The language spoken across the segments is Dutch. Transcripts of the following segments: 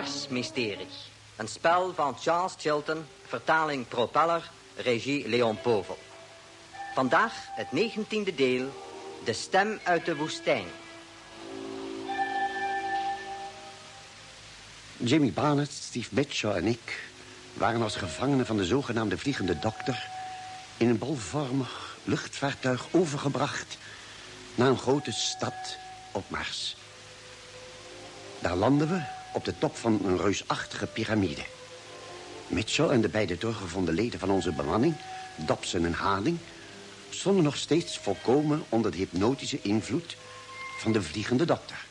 Het Marsmysterie. Een spel van Charles Chilton, vertaling Propeller, regie Leon Povel. Vandaag het negentiende deel, De Stem uit de Woestijn. Jimmy Barnett, Steve Mitchell en ik waren als gevangenen van de zogenaamde vliegende dokter... in een bolvormig luchtvaartuig overgebracht naar een grote stad op Mars. Daar landen we op de top van een reusachtige piramide. Mitchell en de beide doorgevonden leden van onze bemanning, Dobson en Harding... stonden nog steeds volkomen onder de hypnotische invloed van de vliegende dokter.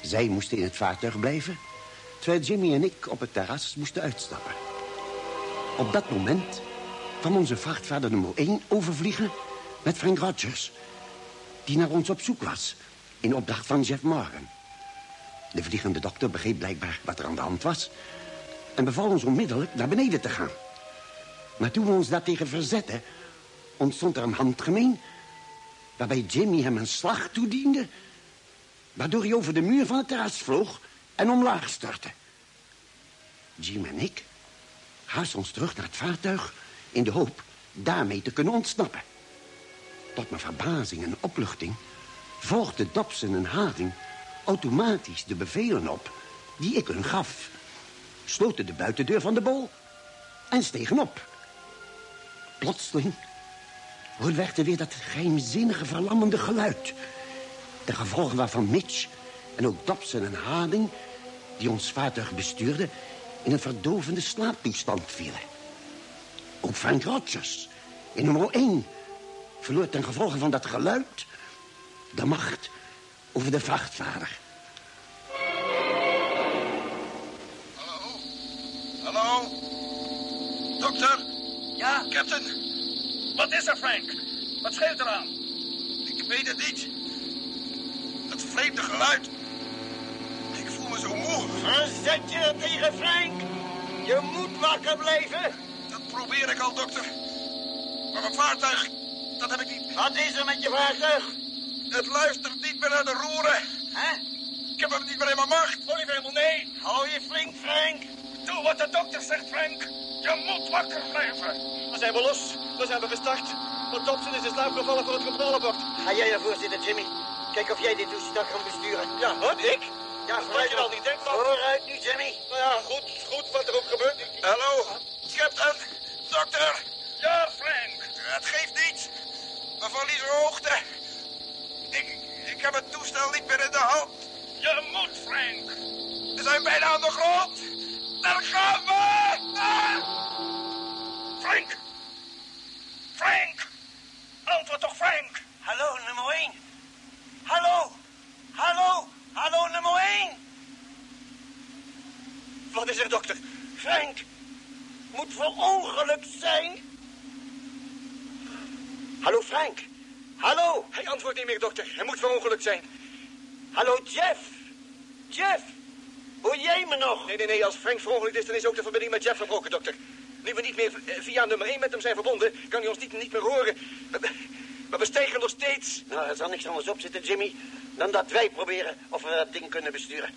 Zij moesten in het vaartuig blijven... terwijl Jimmy en ik op het terras moesten uitstappen. Op dat moment kwam onze vrachtvaarder nummer 1 overvliegen met Frank Rogers... die naar ons op zoek was, in opdracht van Jeff Morgan. De vliegende dokter begreep blijkbaar wat er aan de hand was... en beval ons onmiddellijk naar beneden te gaan. Maar toen we ons daartegen verzetten... ontstond er een handgemeen... waarbij Jimmy hem een slag toediende... waardoor hij over de muur van het terras vloog en omlaag stortte. Jim en ik haasten ons terug naar het vaartuig... in de hoop daarmee te kunnen ontsnappen. Tot mijn verbazing en opluchting... volgden Dobson en Harding automatisch de bevelen op die ik hun gaf. Sloten de buitendeur van de bol en stegen op. Plotseling hoorde weer dat geheimzinnige verlammende geluid. De gevolgen waarvan Mitch en ook Dobson en Harding... die ons vaartuig bestuurden... in een verdovende slaaptoestand vielen. Ook Frank Rogers, in nummer 1... verloor ten gevolge van dat geluid... de macht over de vrachtvader. Hallo? Hallo? Dokter? Ja, Captain? wat is er, Frank? Wat scheelt er aan? Ik weet het niet. Dat vreemde geluid. Ik voel me zo moe. Verzet je tegen Frank. Je moet wakker blijven. Dat probeer ik al, dokter. Maar mijn vaartuig, dat heb ik niet. Wat is er met je vaartuig? Het luistert niet meer naar de roeren. Hè? Ik heb hem niet meer in mijn macht. Oliver, nee. Hou je flink, Frank. Doe wat de dokter zegt, Frank. Je moet wakker blijven. We zijn we los. We zijn we gestart. Maar Dobson is in slaap gevallen voor het controlebord. Ga jij ervoor zitten, Jimmy. Kijk of jij dit toestel kan besturen. Ja, wat? Ik? Ja, Wat je wel niet denkt, man. Vooruit nu, Jimmy. Nou ja, goed, goed, wat er ook gebeurt. Hallo? Captain? Dokter? Ja, Frank. Het geeft niets. We verliezen hoogte. Toestel niet meer in de hand. Je moet, Frank. We zijn bijna aan de grond. Daar gaan we! Ah! Frank. Frank. Antwoord toch, Frank. Hallo, nummer 1. Hallo. Hallo. Hallo, nummer 1. Wat is er, dokter? Frank. Moet verongelukt zijn. Hallo, Frank. Hallo. Hij antwoordt niet meer, dokter. Hij moet verongelukt zijn. Hallo, Jeff. Jeff. Hoor jij me nog? Nee, nee, nee. Als Frank verongelukt is, dan is ook de verbinding met Jeff verbroken, dokter. Nu we niet meer eh, via nummer 1 met hem zijn verbonden, kan hij ons niet, niet meer horen. Maar we- Maar we stijgen nog steeds. Nou, er zal niks anders op zitten, Jimmy, dan dat wij proberen of we dat ding kunnen besturen.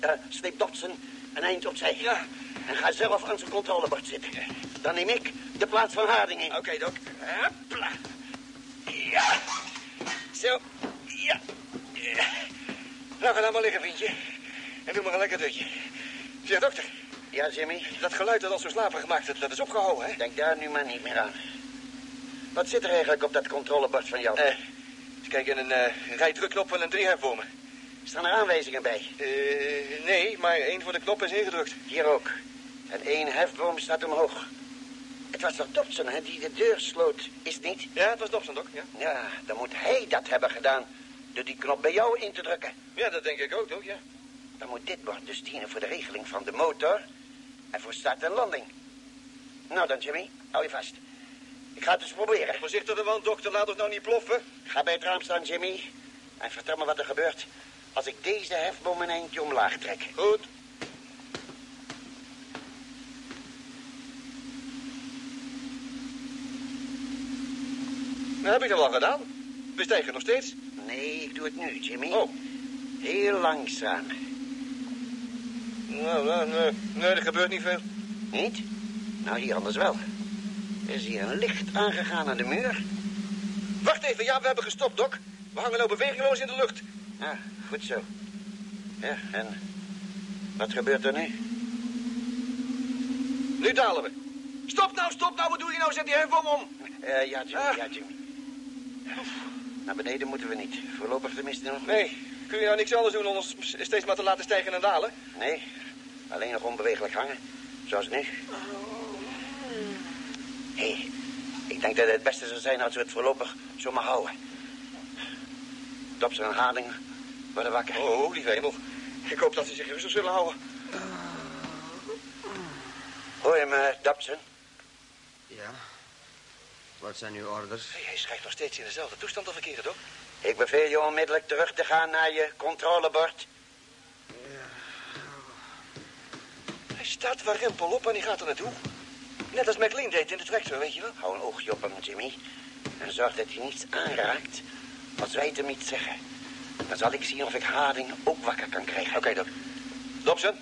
Eh sleep Dodson een eind opzij. Ja. En ga zelf aan zijn controlebord zitten. Dan neem ik de plaats van Harding in. Oké, dok. Hopla. Ja. Zo. Ja. Ja. Nou, ga dan maar liggen, vriendje. En doe maar een lekker dutje. Zeg, dokter. Ja, Jimmy, Dat geluid dat ons zo slaperig gemaakt heeft, dat is opgehouden, hè? denk daar nu maar niet meer aan. Wat zit er eigenlijk op dat controlebord van jou? Eh, eens kijken, een uh, rij drukknop en een driehervormen. Staan er aanwijzingen bij? Eh, nee, maar één voor de knop is ingedrukt. Hier ook. En één hefboom staat omhoog. Het was toch Dobson, hè, die de deur sloot, is het niet? Ja, het was Dobson, Dok. Ja. Ja, dan moet hij dat hebben gedaan door die knop bij jou in te drukken. ja, dat denk ik ook, Dok, ja. Dan moet dit bord dus dienen voor de regeling van de motor en voor start en landing. Nou dan, Jimmy, hou je vast. Ik ga het eens proberen. Voorzichtig de wand, dokter. Laat ons nou niet ploffen. Ga bij het raam staan, Jimmy. En vertel me wat er gebeurt als ik deze hefboom een eindje omlaag trek. Goed. Dat heb ik al gedaan. We stijgen nog steeds. Nee, ik doe het nu, Jimmy. Oh. Heel langzaam. Nou, nou, nee, nee, er gebeurt niet veel. Niet? Nou, hier anders wel. Er is hier een licht aangegaan aan de muur. Wacht even, ja, we hebben gestopt, Dok. We hangen nou bewegingloos in de lucht. Ja, goed zo. Ja, en wat gebeurt er nu? Nu dalen we. Stop nou, stop nou. Wat doe je nou? Zet die hefboom om. Eh, ja, Jimmy, Ah. ja, Jimmy. Naar beneden moeten we niet. Voorlopig tenminste nog niet. Nee, kun je nou niks anders doen dan ons steeds maar te laten stijgen en dalen? Nee, alleen nog onbewegelijk hangen. Zoals nu. Hé, hey, ik denk dat het het beste zou zijn als we het voorlopig zo maar houden. Dobson en Harding worden wakker. Oh, lieve hemel. Ik hoop dat ze zich rustig zullen houden. Hoor je me, Dobson? Ja. Wat zijn uw orders? Hey, hij schrijft nog steeds in dezelfde toestand te verkeren, Dok. Ik beveel je onmiddellijk terug te gaan naar je controlebord. Hij staat waar rempel op en hij gaat er naartoe. Net als McLean deed in de tractor, weet je wel? Hou een oogje op hem, Jimmy. En zorg dat hij niets aanraakt als wij het hem iets zeggen. Dan zal ik zien of ik Harding ook wakker kan krijgen. Oké, Dok. Dobson,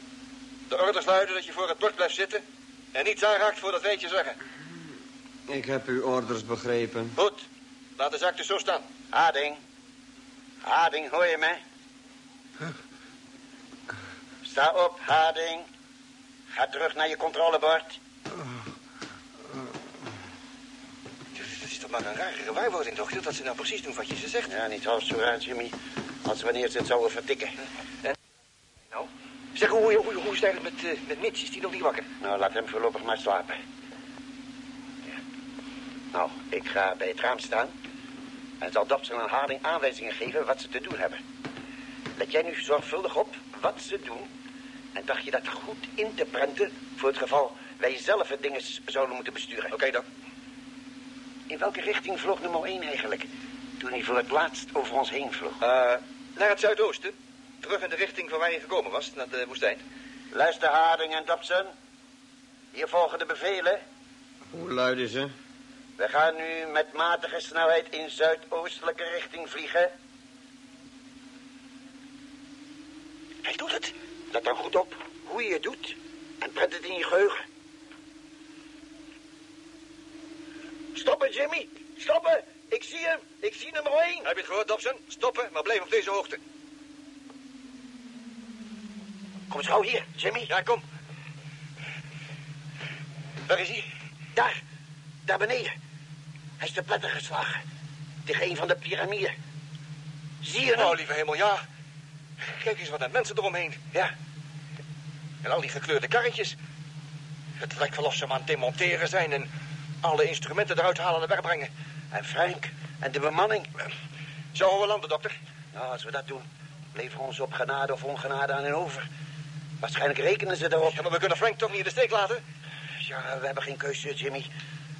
de orders luiden dat je voor het bord blijft zitten... en niets aanraakt voordat wij het je zeggen. Ik heb uw orders begrepen. Goed, laat de zaak dus zo staan. Harding. Harding, hoor je me? Sta op, Harding. Ga terug naar je controlebord. Het is toch maar een rare gewaarwording, dokter... dat ze nou precies doen wat je ze zegt. Ja, niet half zo raar, Jimmy. Als wanneer ze het zouden vertikken. Nou, zeg, hoe, hoe, hoe is het eigenlijk met, eh, met Mitch? Is die nog niet wakker? Nou, laat hem voorlopig maar slapen. Nou, ik ga bij het raam staan. En zal Dobson en Harding aanwijzingen geven wat ze te doen hebben. Let jij nu zorgvuldig op wat ze doen. En dacht je dat goed in te prenten... voor het geval wij zelf het ding eens zouden moeten besturen. Oké, Dok. In welke richting vloog nummer 1 eigenlijk? Toen hij voor het laatst over ons heen vloog. Eh, naar het zuidoosten. Terug in de richting van waar je gekomen was, naar de woestijn. Luister, Harding en Dobson. Hier volgen de bevelen. Hoe luiden ze? We gaan nu met matige snelheid in zuidoostelijke richting vliegen. Hij doet het. Let dan goed op hoe je het doet. En prent het in je geheugen. Stoppen, Jimmy. Stoppen. Ik zie hem. Ik zie nummer 1. Heb je het gehoord, Dobson? Stoppen, maar blijf op deze hoogte. Kom eens gauw hier, Jimmy. Ja, kom. Waar is hij? Daar. Daar beneden. Hij is te pletter geslagen. Tegen een van de piramiden. Zie je hem? Oh, lieve hemel, ja. Kijk eens wat aan mensen eromheen. Ja. En al die gekleurde karretjes. Het lijkt wel of ze hem aan het demonteren zijn... en alle instrumenten eruit halen en wegbrengen. En Frank. En de bemanning. Zouden we landen, dokter? Nou, als we dat doen, leveren we ons op genade of ongenade aan hen over. Waarschijnlijk rekenen ze erop. Ja, maar we kunnen Frank toch niet in de steek laten? Ja, we hebben geen keuze, Jimmy.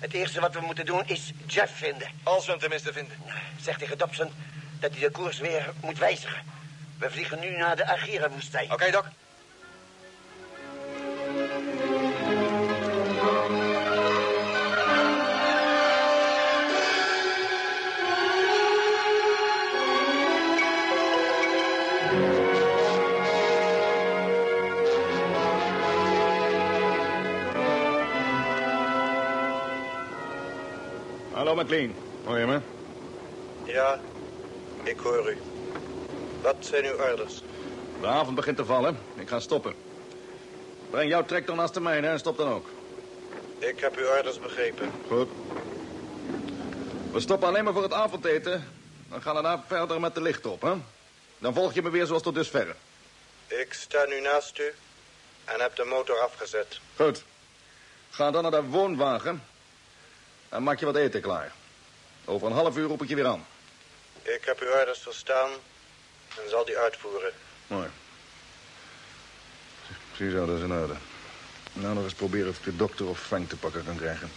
Het eerste wat we moeten doen is Jeff vinden. Als we hem tenminste vinden. Zeg tegen Dobson dat hij de koers weer moet wijzigen. We vliegen nu naar de Agira-woestijn. Oké. Hallo McLean, hoor je me? Ja, ik hoor u. Wat zijn uw orders? De avond begint te vallen. Ik ga stoppen. Breng jouw tractor naast de mijne en stop dan ook. Ik heb uw orders begrepen. Goed. We stoppen alleen maar voor het avondeten. Dan gaan we daarna verder met de licht op, hè? Dan volg je me weer zoals tot dusverre. Ik sta nu naast u en heb de motor afgezet. Goed. Ga dan naar de woonwagen En maak je wat eten klaar. Over een half uur roep ik je weer aan. Ik heb uw orders verstaan en zal die uitvoeren. Mooi. Ziezo, dat is in orde. Nou, nog eens proberen of ik de dokter of Frank te pakken kan krijgen.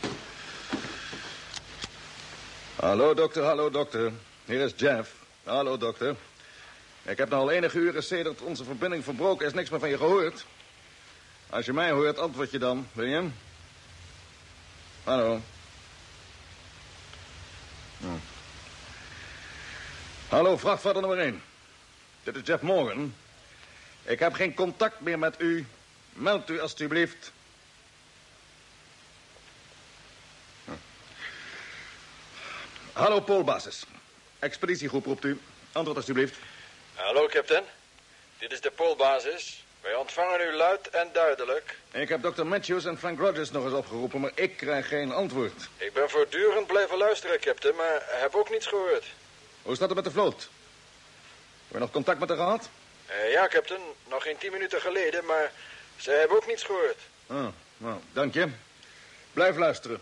Hallo, dokter, hallo, dokter. Hier is Jeff. Hallo, dokter. Ik heb nou al enige uren sedert onze verbinding verbroken is niks meer van je gehoord. Als je mij hoort, antwoord je dan, wil je? Hallo. Hallo, vrachtvaarder nummer 1. Dit is Jeff Morgan. Ik heb geen contact meer met u. Meld u alstublieft. Hallo, Poolbasis. Expeditiegroep roept u. Antwoord alstublieft. Hallo, captain. Dit is de poolbasis. Wij ontvangen u luid en duidelijk. Ik heb dokter Matthews en Frank Rogers nog eens opgeroepen, maar ik krijg geen antwoord. Ik ben voortdurend blijven luisteren, captain, maar heb ook niets gehoord. Hoe staat het met de vloot? Heb je nog contact met haar gehad? Eh, ja, captain. Nog geen tien minuten geleden, maar ze hebben ook niets gehoord. Ah, nou, dank je. Blijf luisteren.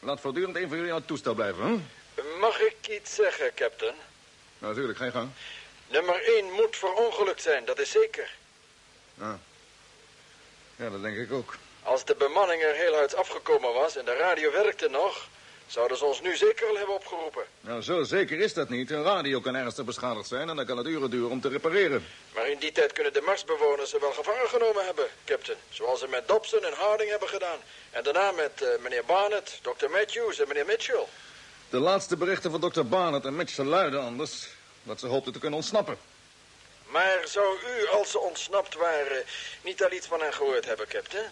Laat voortdurend een van jullie aan het toestel blijven, hè? Mag ik iets zeggen, captain? Nou, natuurlijk, ga je gang. Nummer 1 moet verongelukt zijn, dat is zeker. Ah. Ja, dat denk ik ook. Als de bemanning er heel uit afgekomen was en de radio werkte nog... zouden ze ons nu zeker al hebben opgeroepen. Nou, zo zeker is dat niet. Een radio kan ernstig beschadigd zijn en dan kan het uren duren om te repareren. Maar in die tijd kunnen de Marsbewoners ze wel gevangen genomen hebben, captain. Zoals ze met Dobson en Harding hebben gedaan. En daarna met eh, meneer Barnett, Dr. Matthews en meneer Mitchell. De laatste berichten van dokter Barnett en Mitchell luiden anders... dat ze hoopten te kunnen ontsnappen. Maar zou u, als ze ontsnapt waren, niet al iets van hen gehoord hebben, captain?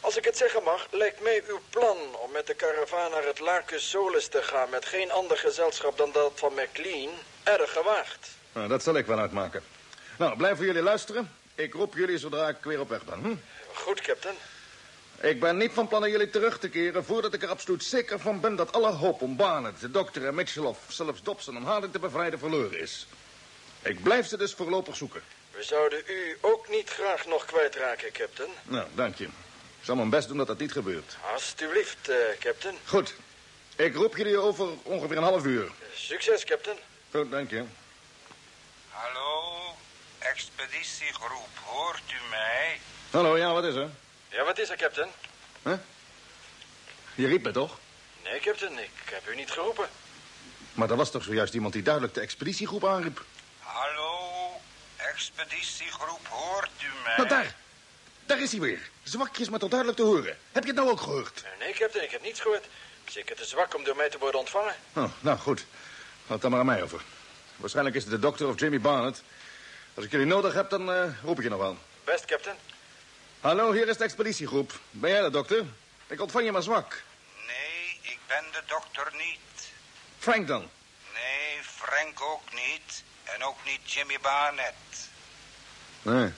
Als ik het zeggen mag, lijkt mij uw plan om met de karavaan naar het Larcus Solis te gaan... met geen ander gezelschap dan dat van McLean, erg gewaagd. Nou, dat zal ik wel uitmaken. Nou, blijven jullie luisteren. Ik roep jullie zodra ik weer op weg ben. Hm? Goed, captain. Ik ben niet van plan naar jullie terug te keren... voordat ik er absoluut zeker van ben dat alle hoop om Barnett, de dokter en Mitchell... of zelfs Dobson en Harding te bevrijden verloren is. Ik blijf ze dus voorlopig zoeken. We zouden u ook niet graag nog kwijtraken, captain. Nou, dank je. Ik zal mijn best doen dat dat niet gebeurt. Alsjeblieft, eh, captain. Goed. Ik roep jullie over ongeveer een half uur. Succes, captain. Goed, dank je. Hallo, expeditiegroep, hoort u mij? Hallo, ja, wat is er? Ja, wat is er, captain? Huh? Je riep me toch? Nee, captain, ik heb u niet geroepen. Maar er was toch zojuist iemand die duidelijk de expeditiegroep aanriep? Hallo, expeditiegroep, hoort u mij? Nou, daar. Daar is hij weer. Zwakjes, maar toch duidelijk te horen. Heb je het nou ook gehoord? Eh, Nee, captain, ik heb niets gehoord. Zeker te zwak om door mij te worden ontvangen. Oh, nou, goed. Laat het dan maar aan mij over. Waarschijnlijk is het de dokter of Jimmy Barnett. Als ik jullie nodig heb, dan eh, roep ik je nog wel. Best, captain. Hallo, hier is de expeditiegroep. Ben jij de dokter? Ik ontvang je maar zwak. Nee, ik ben de dokter niet. Frank dan? Nee, Frank ook niet. En ook niet Jimmy Barnett. Nee.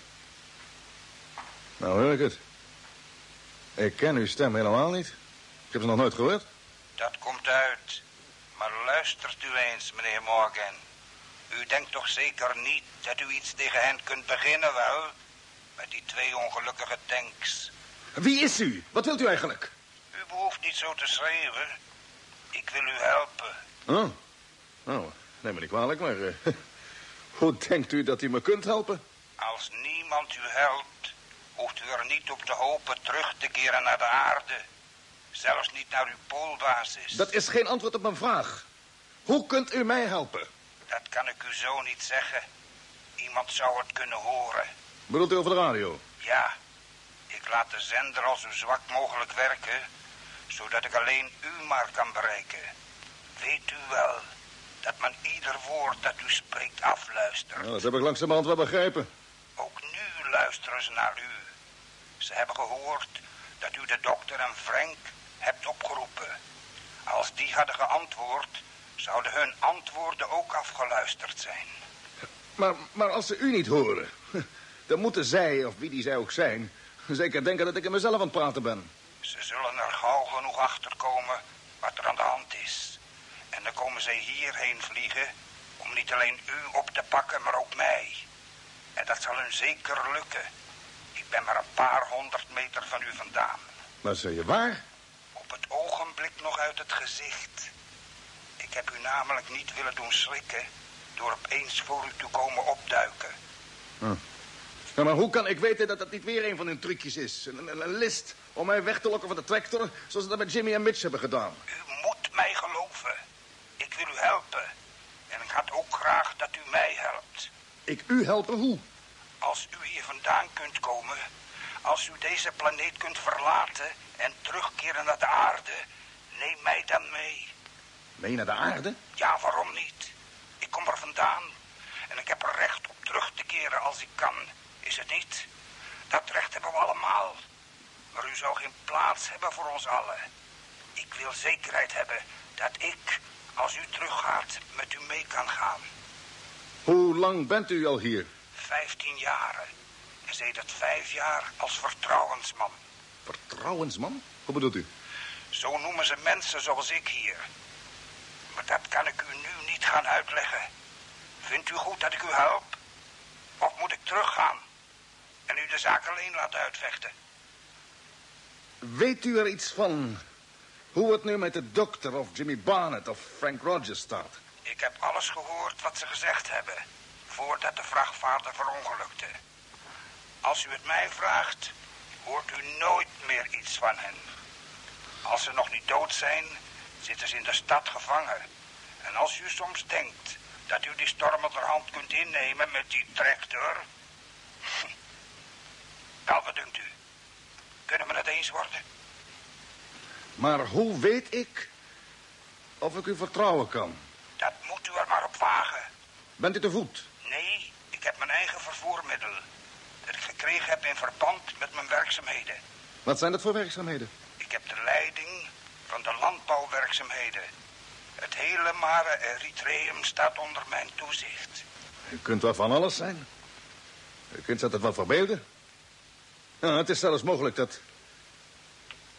Nou, hoor ik het. Ik ken uw stem helemaal niet. Ik heb ze nog nooit gehoord. Dat komt uit. Maar luistert u eens, meneer Morgan. U denkt toch zeker niet dat u iets tegen hen kunt beginnen, wel? Met die twee ongelukkige tanks. Wie is u? Wat wilt u eigenlijk? U behoeft niet zo te schreeuwen. Ik wil u helpen. Oh. Nou, neem me niet kwalijk, maar... eh, hoe denkt u dat u me kunt helpen? Als niemand u helpt, hoeft u er niet op te hopen terug te keren naar de aarde. Zelfs niet naar uw poolbasis. Dat is geen antwoord op mijn vraag. Hoe kunt u mij helpen? Dat kan ik u zo niet zeggen. Iemand zou het kunnen horen. Bedoelt u over de radio? Ja, ik laat de zender al zo zwak mogelijk werken, zodat ik alleen u maar kan bereiken. Weet u wel dat men ieder woord dat u spreekt afluistert. Nou, dat heb ik langzamerhand wel begrepen. Ook nu luisteren ze naar u. Ze hebben gehoord dat u de dokter en Frank hebt opgeroepen. Als die hadden geantwoord, zouden hun antwoorden ook afgeluisterd zijn. Maar, maar als ze u niet horen... dan moeten zij, of wie die zij ook zijn... zeker denken dat ik in mezelf aan het praten ben. Ze zullen er gauw genoeg achter komen wat er aan de hand is. En dan komen zij hierheen vliegen om niet alleen u op te pakken, maar ook mij. En dat zal hun zeker lukken. Ik ben maar een paar honderd meter van u vandaan. Maar zeg je waar? Op het ogenblik nog uit het gezicht. Ik heb u namelijk niet willen doen schrikken door opeens voor u te komen opduiken. Ja, maar hoe kan ik weten dat dat niet weer een van hun trucjes is? Een, een, een list om mij weg te lokken van de tractor... zoals ze dat met Jimmy en Mitch hebben gedaan. U moet mij geloven. Wil u helpen. En ik had ook graag dat u mij helpt. Ik u helpen hoe? Als u hier vandaan kunt komen, als u deze planeet kunt verlaten en terugkeren naar de aarde, neem mij dan mee. Mee naar de aarde? Ja, waarom niet? Ik kom er vandaan en ik heb er recht op terug te keren als ik kan. Is het niet? Dat recht hebben we allemaal. Maar u zou geen plaats hebben voor ons allen. Ik wil zekerheid hebben dat ik, als u teruggaat, met u mee kan gaan. Hoe lang bent u al hier? Vijftien jaren. En sedert vijf jaar als vertrouwensman. Vertrouwensman? Hoe bedoelt u? Zo noemen ze mensen zoals ik hier. Maar dat kan ik u nu niet gaan uitleggen. Vindt u goed dat ik u help? Of moet ik teruggaan? En u de zaak alleen laten uitvechten? Weet u er iets van hoe het nu met de dokter of Jimmy Barnett of Frank Rogers staat? Ik heb alles gehoord wat ze gezegd hebben... voordat de vrachtvaarder verongelukte. Als u het mij vraagt, hoort u nooit meer iets van hen. Als ze nog niet dood zijn, zitten ze in de stad gevangen. En als u soms denkt dat u die stormenderhand kunt innemen met die tractor... Wel, wat dunkt u? Kunnen we het eens worden? Maar hoe weet ik of ik u vertrouwen kan? Dat moet u er maar op wagen. Bent u te voet? Nee, ik heb mijn eigen vervoermiddel. Dat ik gekregen heb in verband met mijn werkzaamheden. Wat zijn dat voor werkzaamheden? Ik heb de leiding van de landbouwwerkzaamheden. Het hele Mare Eritreum staat onder mijn toezicht. U kunt wel van alles zijn. U kunt zich dat wel verbeelden. Ja, het is zelfs mogelijk dat...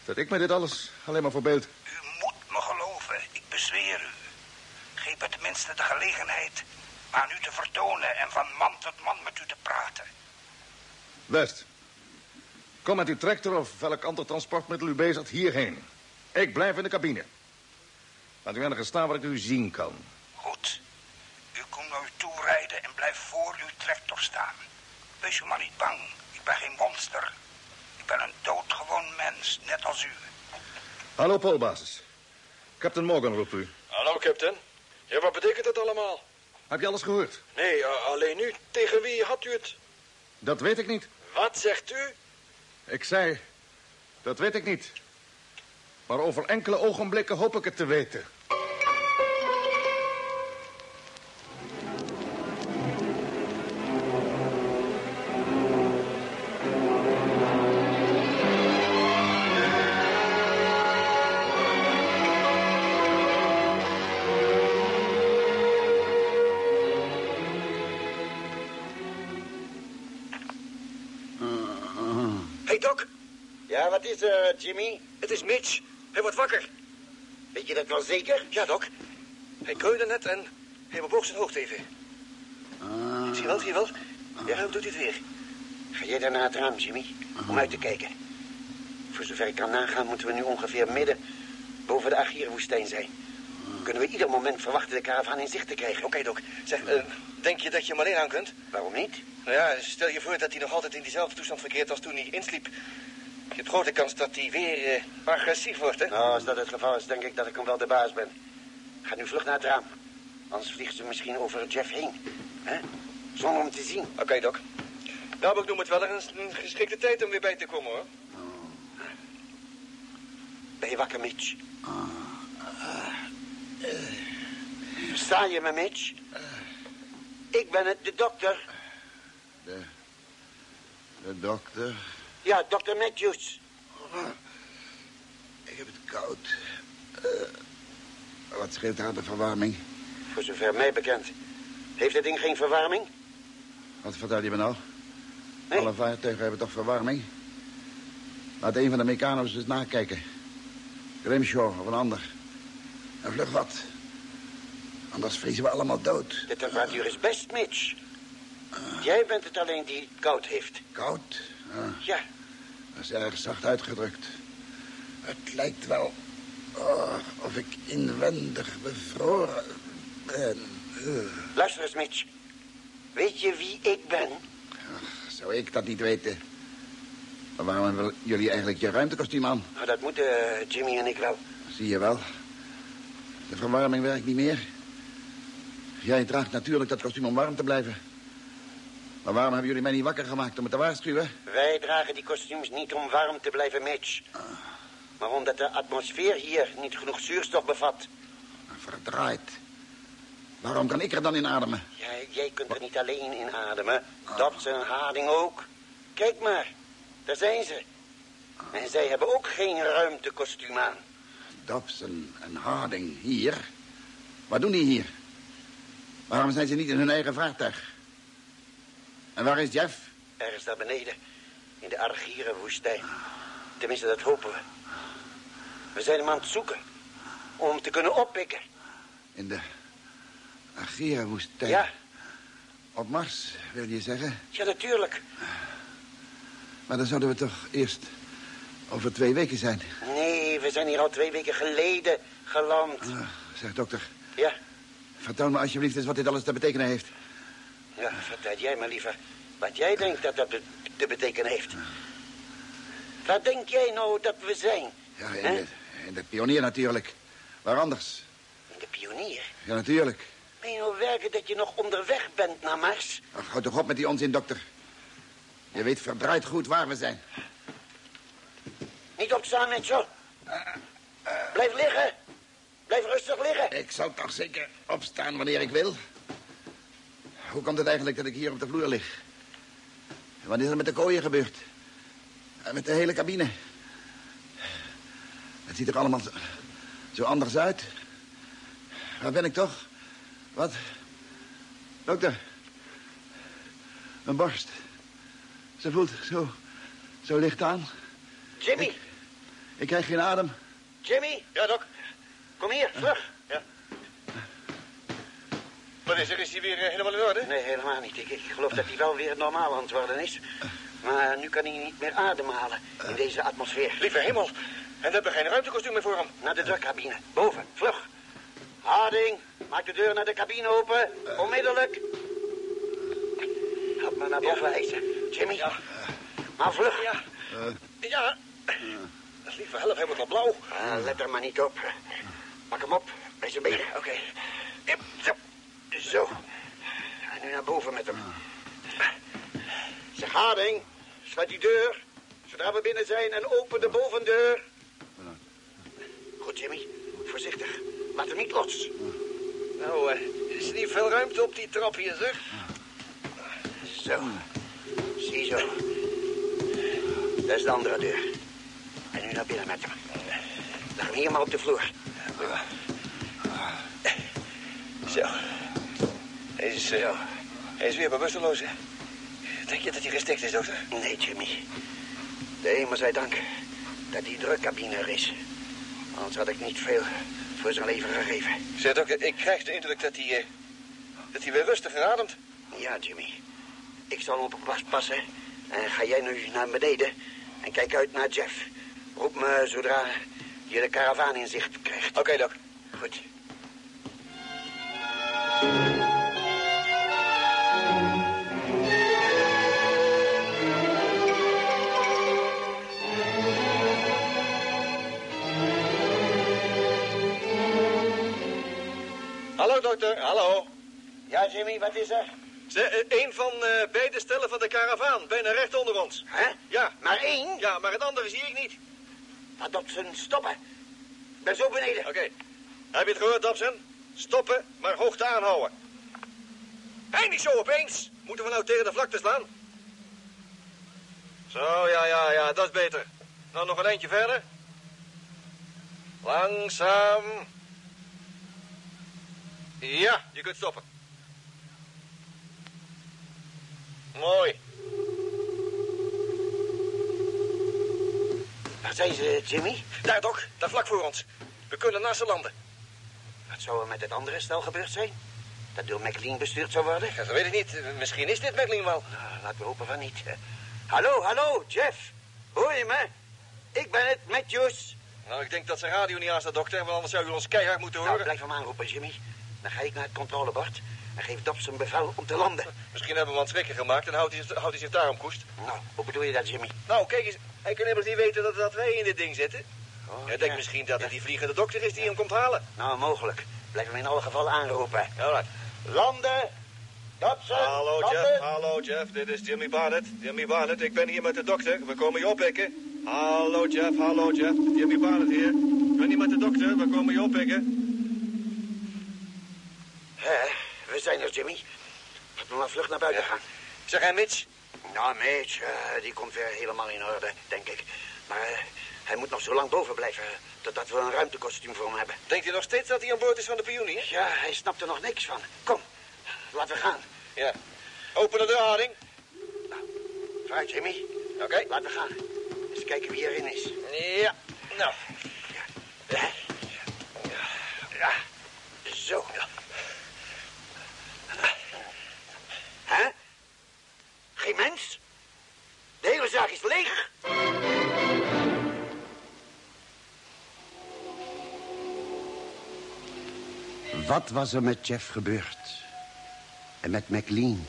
dat ik me dit alles alleen maar verbeeld. U moet me geloven, ik bezweer u. Geef me tenminste de gelegenheid aan u te vertonen en van man tot man met u te praten. Best. Kom met uw tractor of welk ander transportmiddel u bezigt hierheen. Ik blijf in de cabine. Laat u ergens staan waar ik u zien kan. Goed. U komt naar u toe rijden en blijf voor uw tractor staan. Wees u maar niet bang. Ik ben geen monster. Ik ben een doodgewoon mens, net als u. Hallo, Poolbasis. Captain Morgan roept u. Hallo, captain. Ja, wat betekent dat allemaal? Heb je alles gehoord? Nee, alleen nu. Tegen wie had u het? Dat weet ik niet. Wat zegt u? Ik zei, dat weet ik niet. Maar over enkele ogenblikken hoop ik het te weten. Jimmy? Het is Mitch. Hij wordt wakker. Weet je dat wel zeker? Ja, Doc. Hij kreunde net en hij bewoog zijn hoofd even. Zie je wel, zie je wel? Ja, hoe doet hij het weer? Ga jij daar naar het raam, Jimmy, om uit te kijken. Voor zover ik kan nagaan moeten we nu ongeveer midden boven de Agirwoestijn zijn. Kunnen we ieder moment verwachten de karavaan in zicht te krijgen. Oké, Doc. Zeg, eh, denk je dat je hem alleen aan kunt? Waarom niet? Nou ja, stel je voor dat hij nog altijd in diezelfde toestand verkeert als toen hij insliep. Je hebt grote kans dat hij weer eh, agressief wordt, hè? Nou, als dat het geval is, denk ik dat ik hem wel de baas ben. Ga nu vlug naar het raam. Anders vliegt ze misschien over Jeff heen. hè? Zonder hem te zien. Oké, Doc. Nou, ik noem het wel een, een geschikte tijd om weer bij te komen, hoor. Ben je wakker, Mitch? Versta je me, Mitch? Ik ben het, de dokter. De dokter. Ja, dokter Matthews. Ik heb het koud. Eh, wat scheelt aan de verwarming? Voor zover mij bekend. Heeft het ding geen verwarming? Wat vertel je me nou? Nee. Alle vaartuigen hebben toch verwarming? Laat een van de mecano's eens nakijken. Grimshaw of een ander. En vlug wat. Anders vriezen we allemaal dood. De temperatuur is best, Mitch. Jij bent het alleen die het koud heeft. Koud? Ah, Ja, dat is erg zacht uitgedrukt. Het lijkt wel Oh, of ik inwendig bevroren ben. Uh. Luister eens, Mitch. Weet je wie ik ben? Ach, zou ik dat niet weten? Maar waarom hebben jullie eigenlijk je ruimtekostuum aan? Nou, dat moeten Jimmy en ik wel. Zie je wel. De verwarming werkt niet meer. Jij draagt natuurlijk dat kostuum om warm te blijven. Maar waarom hebben jullie mij niet wakker gemaakt om me te waarschuwen? Wij dragen die kostuums niet om warm te blijven, Mitch. Maar omdat de atmosfeer hier niet genoeg zuurstof bevat. Verdraaid. Waarom kan ik er dan in ademen? Jij, jij kunt er niet alleen in ademen. Dobson en Harding ook. Kijk maar, daar zijn ze. En zij hebben ook geen ruimtekostuum aan. Dobson en Harding hier? Wat doen die hier? Waarom zijn ze niet in hun eigen vaartuig? En waar is Jeff? Ergens daar beneden, in de Argierenwoestijn. Tenminste, dat hopen we. We zijn hem aan het zoeken. Om hem te kunnen oppikken. In de Argierenwoestijn? Ja. Op Mars, wil je zeggen? Ja, natuurlijk. Maar dan zouden we toch eerst over twee weken zijn? Nee, we zijn hier al twee weken geleden geland. Ah, zeg, dokter. Ja? Vertel me alsjeblieft eens wat dit alles te betekenen heeft. Ja, vertel jij maar liever wat jij denkt dat dat be te betekenen heeft. Waar denk jij nou dat we zijn? Ja, in, de, in de pionier natuurlijk. Waar anders? In de pionier? Ja, natuurlijk. Ben je nou werken dat je nog onderweg bent naar Mars? Ach, houd toch op met die onzin, dokter. Je weet verdraaid goed waar we zijn. Niet opstaan, Mitchell. Blijf liggen. Blijf rustig liggen. Ik zal toch zeker opstaan wanneer ik wil. Hoe komt het eigenlijk dat ik hier op de vloer lig? Wat is er met de kooien gebeurd? En met de hele cabine? Het ziet er allemaal zo, anders uit. Waar ben ik toch? Wat? Dokter. Mijn borst. Ze voelt zo, zo licht aan. Jimmy. Ik, ik krijg geen adem. Jimmy. Ja, Doc. Kom hier, vlug. Ja. Wat is er? Is hij weer uh, helemaal in orde? Nee, helemaal niet. Ik, ik geloof dat hij wel weer normaal aan het worden is. Maar nu kan hij niet meer ademhalen in deze atmosfeer. Lieve hemel. En we hebben geen ruimtekostuum meer voor hem. Naar de drukcabine. Boven, vlug. Harding, maak de deur naar de cabine open. Onmiddellijk. Help me naar boven wijzen. Jimmy. Ja. Maar vlug. Ja. Ja. Dat lieve helft helemaal blauw. Ah, let er maar niet op. Pak hem op bij zijn benen. Oké. Okay. Zo. Zo. En nu naar boven met hem. Zeg, Harding, sluit die deur. Zodra we binnen zijn en open de bovendeur. Goed, Jimmy. Voorzichtig. Laat hem niet los. Nou, uh, is er niet veel ruimte op die trap hier, zeg? Zo. Ziezo. Dat is de andere deur. En nu naar binnen met hem. Leg hem hier maar op de vloer. Zo. Hij is, uh, hij is weer bewusteloos, hè? Denk je dat hij gestikt is, dokter? Nee, Jimmy. De hemel zij dank dat die drukcabine er is. Anders had ik niet veel voor zijn leven gegeven. Zeg, dokter, ik krijg de indruk dat hij, uh, dat hij weer rustiger ademt. Ja, Jimmy. Ik zal op een pas passen. En ga jij nu naar beneden en kijk uit naar Jeff. Roep me zodra je de karavaan in zicht krijgt. Oké, okay, Doc. Goed. Hallo. Ja, Jimmy, wat is er? Ze, een van uh, beide stellen van de karavaan, bijna recht onder ons. Hè? Ja. Maar één? Ja, maar het andere zie ik niet. Laat Dobson stoppen. Ik ben zo beneden. Oké. Okay. Heb je het gehoord, Dobson? Stoppen, maar hoogte aanhouden. Hé, niet zo opeens. Moeten we nou tegen de vlakte slaan? Zo, ja, ja, ja, dat is beter. Nou, nog een eindje verder. Langzaam. Ja, je kunt stoppen. Mooi. Waar zijn ze, Jimmy? Daar, Doc. Daar vlak voor ons. We kunnen naast ze landen. Wat zou er met het andere stel gebeurd zijn? Dat door McLean bestuurd zou worden? Ja, dat weet ik niet. Misschien is dit McLean wel. Nou, laten we hopen van niet. Hallo, hallo, Jeff. Hoor je me? Ik ben het, Matthews. Nou, ik denk dat zijn radio niet aan staat, dokter. Want anders zou u ons keihard moeten Nou, horen. blijf hem aanroepen, Jimmy. Dan ga ik naar het controlebord en geef Dobson bevel om te landen. Misschien hebben we hem aan het schrikken gemaakt en houdt hij, houdt hij zich daarom koest. Nou, hoe bedoel je dat, Jimmy? Nou, kijk eens. Hij kan immers niet weten dat, dat wij in dit ding zitten. Oh, Hij denkt misschien dat het die vliegende dokter is die hem komt halen. Nou, mogelijk. Blijf hem in alle gevallen aanroepen. Alright. Landen! Dobson! Hallo landen! Jeff, hallo Jeff. Dit is Jimmy Barnett. Jimmy Barnett, ik ben hier met de dokter. We komen je oppikken. Hallo Jeff, hallo Jeff. Jimmy Barnett hier. Ik ben hier met de dokter. We komen je oppikken. Hè, we zijn er, Jimmy. Laten we maar vlug naar buiten Ja. gaan. Zeg, en Mitch? Nou, Mitch, eh, die komt weer helemaal in orde, denk ik. Maar eh, hij moet nog zo lang boven blijven... totdat we een ruimtekostuum voor hem hebben. Denkt u nog steeds dat hij aan boord is van de pionier? Ja, hij snapt er nog niks van. Kom, laten we gaan. Ja. Open de deur, Harding. Vooruit, Jimmy. Oké. Laten we gaan. Eens kijken wie erin is. Ja. Nou. Ja. Ja. Zo. Hè? Mens? De hele zaak is leeg. Wat was er met Jeff gebeurd? En met McLean?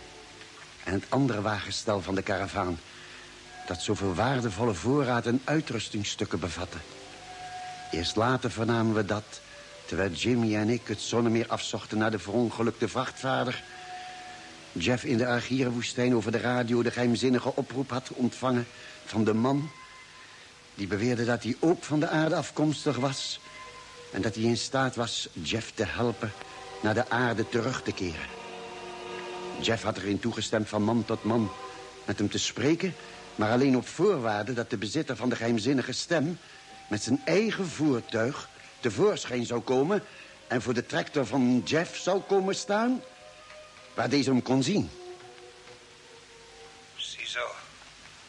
En het andere wagenstel van de karavaan... dat zoveel waardevolle voorraad en uitrustingstukken bevatte. Eerst later vernamen we dat... terwijl Jimmy en ik het zonnemeer afzochten naar de verongelukte vrachtvaarder... Jeff in de Argierenwoestijn over de radio de geheimzinnige oproep had ontvangen... van de man die beweerde dat hij ook van de aarde afkomstig was... en dat hij in staat was Jeff te helpen naar de aarde terug te keren. Jeff had erin toegestemd van man tot man met hem te spreken... maar alleen op voorwaarde dat de bezitter van de geheimzinnige stem... met zijn eigen voertuig tevoorschijn zou komen... en voor de tractor van Jeff zou komen staan... waar deze hem kon zien. Ziezo,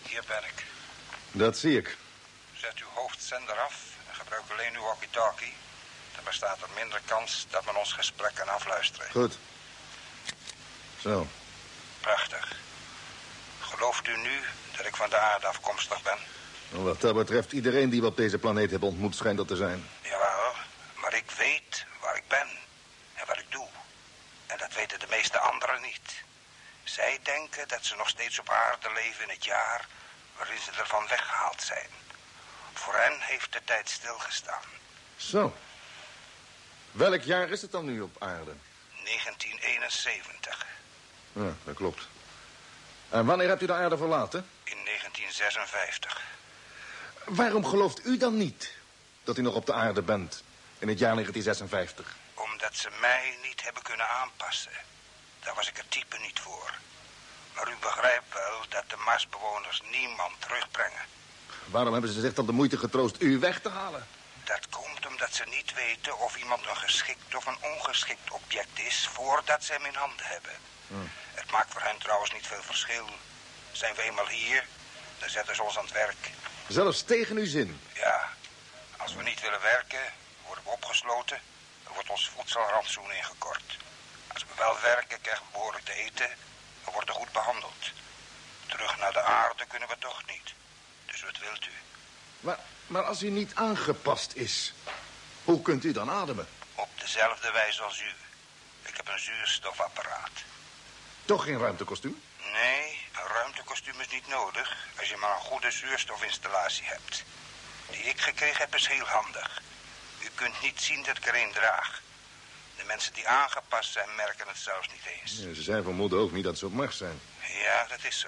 hier ben ik. Dat zie ik. Zet uw hoofdzender af en gebruik alleen uw walkie-talkie. Dan bestaat er minder kans dat men ons gesprek kan afluisteren. Goed. Zo. Prachtig. Gelooft u nu dat ik van de aarde afkomstig ben? En Wat dat betreft, iedereen die we op deze planeet hebben ontmoet, schijnt dat te zijn. Jawel, maar ik weet waar ik ben en wat ik doe. En dat weten de meeste anderen niet. Zij denken dat ze nog steeds op aarde leven in het jaar waarin ze ervan weggehaald zijn. Voor hen heeft de tijd stilgestaan. Zo. Welk jaar is het dan nu op aarde? 1971. Ja, dat klopt. En wanneer hebt u de aarde verlaten? In 1956. Waarom gelooft u dan niet dat u nog op de aarde bent in het jaar 1956? Omdat ze mij niet hebben kunnen aanpassen. Daar was ik het type niet voor. Maar u begrijpt wel dat de Marsbewoners niemand terugbrengen. Waarom hebben ze zich dan de moeite getroost u weg te halen? Dat komt omdat ze niet weten of iemand een geschikt of een ongeschikt object is... voordat ze hem in handen hebben. Het maakt voor hen trouwens niet veel verschil. Zijn we eenmaal hier, dan zetten ze ons aan het werk. Zelfs tegen uw zin. Ja, als we niet willen werken, worden we opgesloten. Wordt ons voedselrantsoen ingekort. Als we wel werken, krijgen we behoorlijk te eten. We worden goed behandeld. Terug naar de aarde kunnen we toch niet. Dus wat wilt u? Maar, maar als u niet aangepast is, hoe kunt u dan ademen? Op dezelfde wijze als u. Ik heb een zuurstofapparaat. Toch geen ruimtekostuum? Nee, een ruimtekostuum is niet nodig als je maar een goede zuurstofinstallatie hebt. Die ik gekregen heb is heel handig. Kunt niet zien dat ik er een draag. De mensen die aangepast zijn merken het zelfs niet eens. Ja, ze zijn vermoeden ook niet dat ze op Mars zijn. Ja, dat is zo.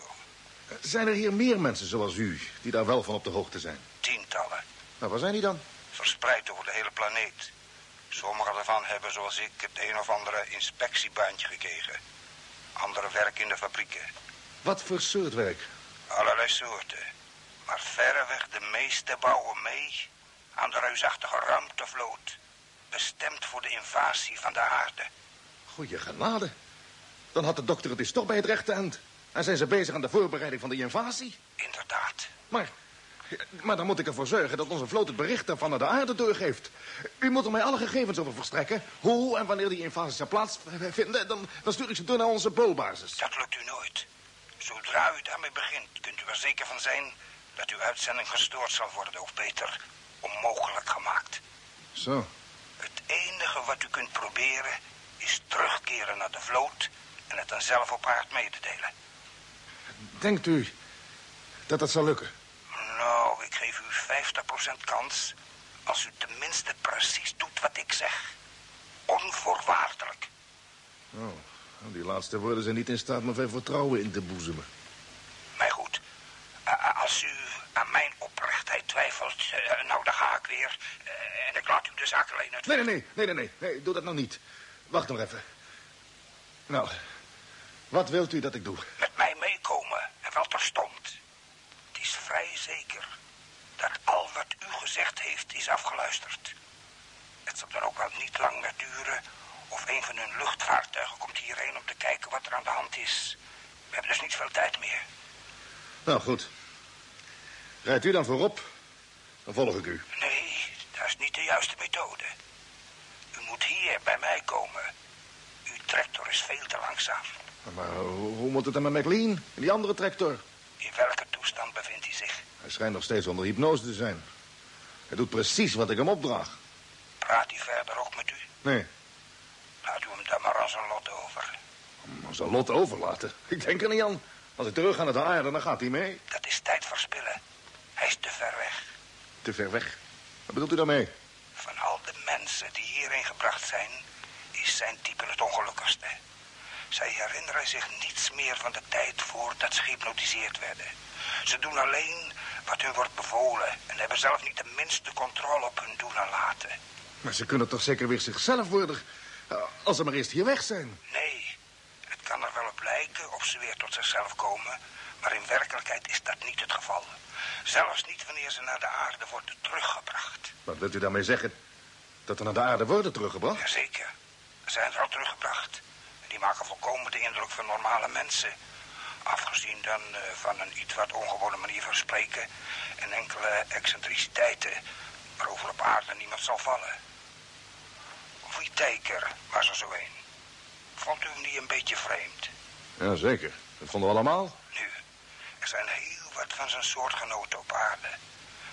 Zijn er hier meer mensen zoals u die daar wel van op de hoogte zijn? Tientallen. Nou, waar zijn die dan? Verspreid over de hele planeet. Sommigen daarvan hebben, zoals ik, het een of andere inspectiebaantje gekregen. Anderen werken in de fabrieken. Wat voor soort werk? Allerlei soorten. Maar verreweg de meeste bouwen mee aan de reusachtige ruimtevloot. Bestemd voor de invasie van de aarde. Goeie genade. Dan had de dokter het dus toch bij het rechte eind. En zijn ze bezig aan de voorbereiding van de invasie? Inderdaad. Maar, maar dan moet ik ervoor zorgen dat onze vloot het bericht daarvan naar de aarde doorgeeft. U moet er mij alle gegevens over verstrekken. Hoe en wanneer die invasie zou plaatsvinden. Dan, dan stuur ik ze door naar onze boolbasis. Dat lukt u nooit. Zodra u daarmee begint, kunt u er zeker van zijn dat uw uitzending gestoord zal worden, of beter, onmogelijk gemaakt. Zo. Het enige wat u kunt proberen is terugkeren naar de vloot en het dan zelf op aard mededelen. Denkt u dat dat zal lukken? Nou, ik geef u 50% kans als u tenminste precies doet wat ik zeg. Onvoorwaardelijk. Oh, die laatste woorden zijn niet in staat me veel vertrouwen in te boezemen. Maar goed, als u aan mijn oprechtheid twijfelt, eh, nou dan ga ik weer. eh, en ik laat u de zaak alleen uit. Nee, nee, nee, nee, nee, nee, nee, doe dat nou niet. Wacht nog even. Nou, wat wilt u dat ik doe? Met mij meekomen en wel terstond. Het is vrij zeker dat al wat u gezegd heeft is afgeluisterd. Het zal dan ook wel niet lang meer duren of een van hun luchtvaartuigen komt hierheen om te kijken wat er aan de hand is. We hebben dus niet veel tijd meer. Nou, goed. Rijdt u dan voorop, dan volg ik u. Nee, dat is niet de juiste methode. U moet hier bij mij komen. Uw tractor is veel te langzaam. Maar hoe, moet het dan met McLean en die andere tractor? In welke toestand bevindt hij zich? Hij schijnt nog steeds onder hypnose te zijn. Hij doet precies wat ik hem opdraag. Praat hij verder ook met u? Nee, Laat u hem dan maar aan zijn lot over. maar zijn lot overlaten. Ik denk er niet aan. Als ik terug ga naar de aarde, dan gaat hij mee. Dat is tijd verspillen. Hij is te ver weg. Te ver weg. Wat bedoelt u daarmee? Van al de mensen die hierheen gebracht zijn, is zijn type het ongelukkigste. Zij herinneren zich niets meer van de tijd voordat ze gehypnotiseerd werden. Ze doen alleen wat hun wordt bevolen en hebben zelf niet de minste controle op hun doen en laten. Maar ze kunnen toch zeker weer zichzelf worden... eh, als ze maar eerst hier weg zijn. Nee, het kan er wel op lijken of ze weer tot zichzelf komen, maar in werkelijkheid is dat niet het geval. Zelfs niet wanneer ze naar de aarde worden teruggebracht. Wat wilt u daarmee zeggen? Dat er naar de aarde worden teruggebracht? Jazeker, ze zijn er al teruggebracht. En die maken volkomen de indruk van normale mensen. Afgezien dan eh, van een iets wat ongewone manier van spreken en enkele excentriciteiten waarover op aarde niemand zal vallen. Whittaker was er zo een. Vond u hem niet een beetje vreemd? Ja, zeker. Dat vonden we allemaal. Nu, er zijn heel wat van zijn soortgenoten op aarde.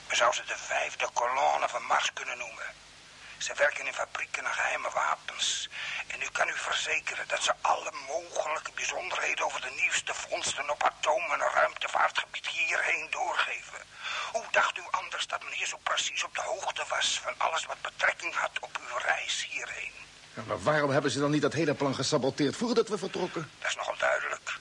We zouden ze de vijfde kolonne van Mars kunnen noemen. Ze werken in fabrieken en geheime wapens. En u kan u verzekeren dat ze alle mogelijke bijzonderheden over de nieuwste vondsten op atoom- en ruimtevaartgebied hierheen doorgeven. Hoe dacht u anders dat men hier zo precies op de hoogte was van alles wat betrekking had op uw reis hierheen? Ja, maar waarom hebben ze dan niet dat hele plan gesaboteerd voordat we vertrokken? Dat is nogal duidelijk.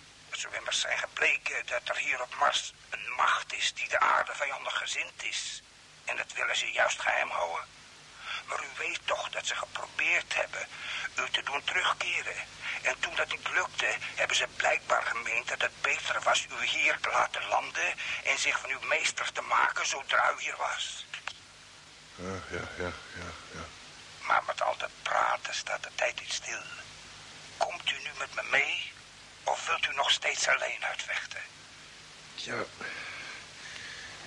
Immers zijn gebleken dat er hier op Mars een macht is die de aarde vijandig gezind is. En dat willen ze juist geheim houden. Maar u weet toch dat ze geprobeerd hebben u te doen terugkeren. En toen dat niet lukte, hebben ze blijkbaar gemeend dat het beter was u hier te laten landen en zich van uw meester te maken zodra u hier was. Ja, ja, ja, ja, ja. Maar met al dat praten staat de tijd niet stil. Komt u nu met me mee? Of wilt u nog steeds alleen uitvechten? Ja,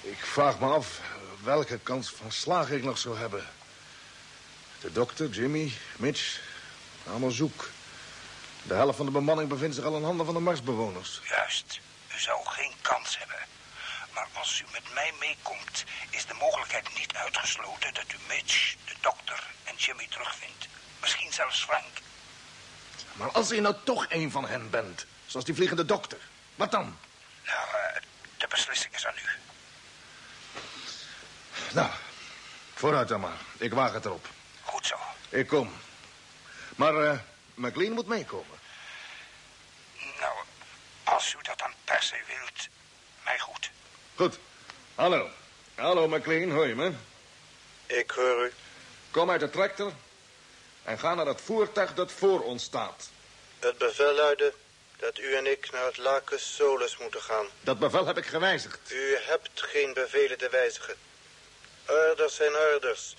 ik vraag me af welke kans van slagen ik nog zou hebben. De dokter, Jimmy, Mitch, allemaal zoek. De helft van de bemanning bevindt zich al in handen van de Marsbewoners. Juist. U zou geen kans hebben. Maar als u met mij meekomt, is de mogelijkheid niet uitgesloten dat u Mitch, de dokter en Jimmy terugvindt. Misschien zelfs Frank. Maar als u nou toch een van hen bent, zoals die vliegende dokter, wat dan? Nou, eh, de beslissing is aan u. Nou, vooruit dan maar. Ik waag het erop. Goed zo. Ik kom. Maar eh McLean moet meekomen. Nou, als u dat dan per se wilt, mij goed. Goed. Hallo. Hallo, McLean, hoor je me? Ik hoor u. Kom uit de tractor en ga naar het voertuig dat voor ons staat. Het bevel luidde dat u en ik naar het Lacus Solus moeten gaan. Dat bevel heb ik gewijzigd. U hebt geen bevelen te wijzigen. Orders zijn orders.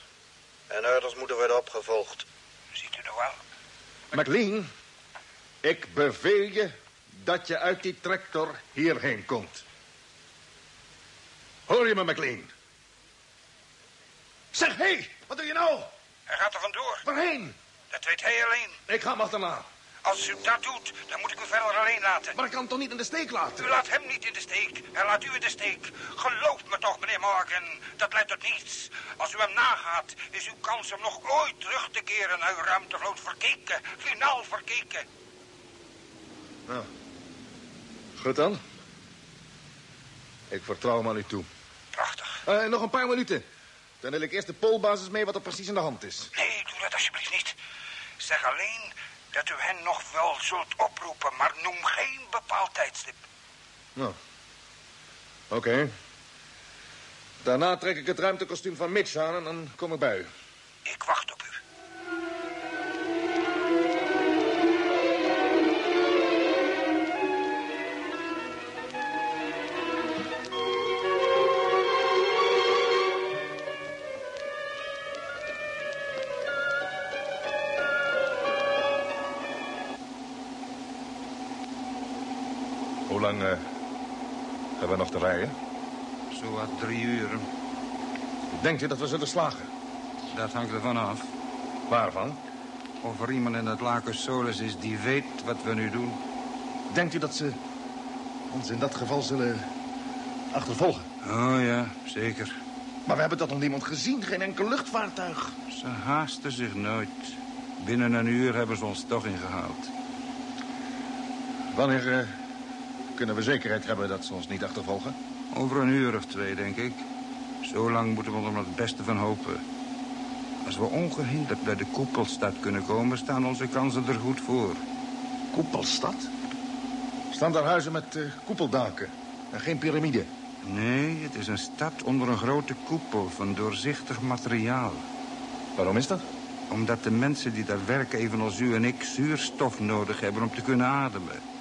En orders moeten worden opgevolgd. Ziet u nou wel? McLean, ik beveel je dat je uit die tractor hierheen komt. Hoor je me, McLean? Zeg, hé, hey, wat doe je nou? Hij gaat er vandoor. Waarheen? Dat weet hij alleen. Ik ga hem achterna. Als u dat doet, dan moet ik u verder alleen laten. Maar ik kan hem toch niet in de steek laten? U laat hem niet in de steek. Hij laat u in de steek. Geloof me toch, meneer Morgan. Dat leidt tot niets. Als u hem nagaat, is uw kans om nog ooit terug te keren naar uw ruimtevloot verkeken. Finaal verkeken. Nou, goed dan. Ik vertrouw hem aan u toe. Prachtig. Eh, nog een paar minuten. Dan wil ik eerst de polbasis mee wat er precies aan de hand is. Nee, doe dat alsjeblieft niet. Zeg alleen dat u hen nog wel zult oproepen, maar noem geen bepaald tijdstip. Nou, oké. Daarna trek ik het ruimtekostuum van Mitch aan en dan kom ik bij u. Ik wacht op u. lang eh, hebben we nog te rijden? Zo wat drie uur. Denkt u dat we zullen slagen? Dat hangt ervan af. Waarvan? Of er iemand in het Lacus Solis is die weet wat we nu doen. Denkt u dat ze ons in dat geval zullen achtervolgen? Oh ja, zeker. Maar we hebben toch nog niemand gezien? Geen enkel luchtvaartuig. Ze haasten zich nooit. Binnen een uur hebben ze ons toch ingehaald. Wanneer eh, kunnen we zekerheid hebben dat ze ons niet achtervolgen? Over een uur of twee, denk ik. Zo lang moeten we er nog het beste van hopen. Als we ongehinderd bij de koepelstad kunnen komen... staan onze kansen er goed voor. Koepelstad? Staan daar huizen met eh, koepeldaken en geen piramide? Nee, het is een stad onder een grote koepel van doorzichtig materiaal. Waarom is dat? Omdat de mensen die daar werken, evenals u en ik... zuurstof nodig hebben om te kunnen ademen.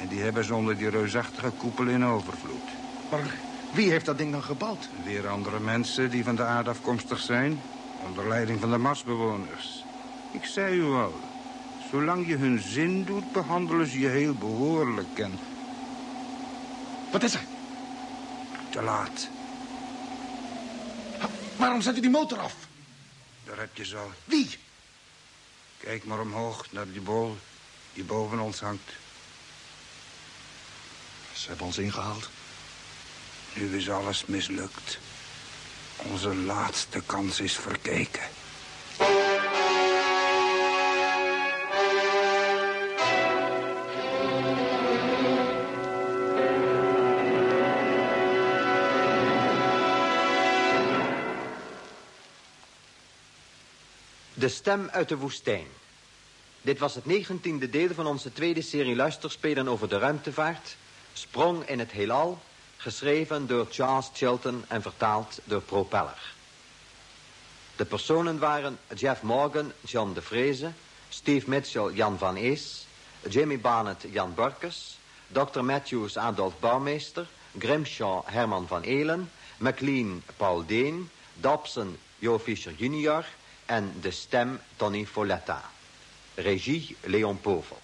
En die hebben ze onder die reusachtige koepel in overvloed. Maar wie heeft dat ding dan gebouwd? Weer andere mensen die van de aarde afkomstig zijn. Onder leiding van de Marsbewoners. Ik zei u al. Zolang je hun zin doet, behandelen ze je heel behoorlijk. En Wat is er? te laat. Waarom zet u die motor af? Daar heb je ze al. Wie? Kijk maar omhoog naar die bol die boven ons hangt. Ze hebben ons ingehaald. Nu is alles mislukt. Onze laatste kans is verkeken. De stem uit de woestijn. Dit was het negentiende deel van onze tweede serie luisterspelen over de ruimtevaart. Sprong in het heelal, geschreven door Charles Chilton en vertaald door Propeller. De personen waren Jeff Morgan, John de Vreese, Steve Mitchell, Jan van Ees, Jimmy Barnett, Jan Burkes, Dr. Matthews, Adolf Bouwmeester, Grimshaw, Herman van Elen, McLean, Paul Deen, Dobson, Jo Fischer junior en de stem Tony Folletta. Regie Leon Povel.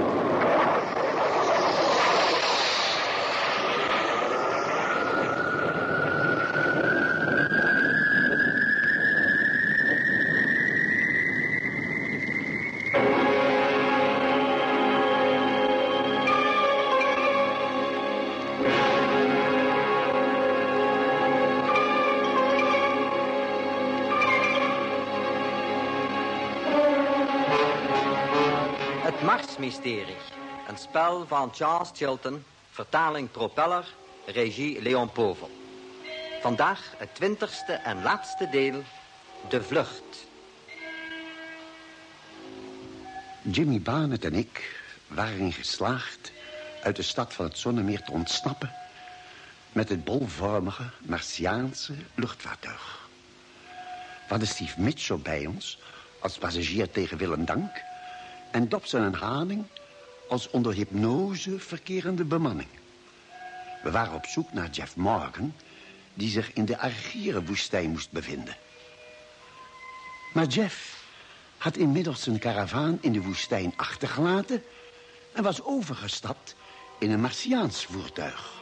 Het Marsmysterie. Een spel van Charles Chilton, vertaling Propeller, regie Leon Povel. Vandaag het twintigste en laatste deel, De Vlucht. Jimmy Barnett en ik waren geslaagd uit de stad van het Zonnemeer te ontsnappen met het bolvormige Martiaanse luchtvaartuig. We hadden Steve Mitchell bij ons als passagier tegen wil en dank en Dobson en Haning als onder hypnose verkerende bemanning. We waren op zoek naar Jeff Morgan, die zich in de Argierenwoestijn moest bevinden. Maar Jeff had inmiddels zijn karavaan in de woestijn achtergelaten... en was overgestapt in een Martiaans voertuig.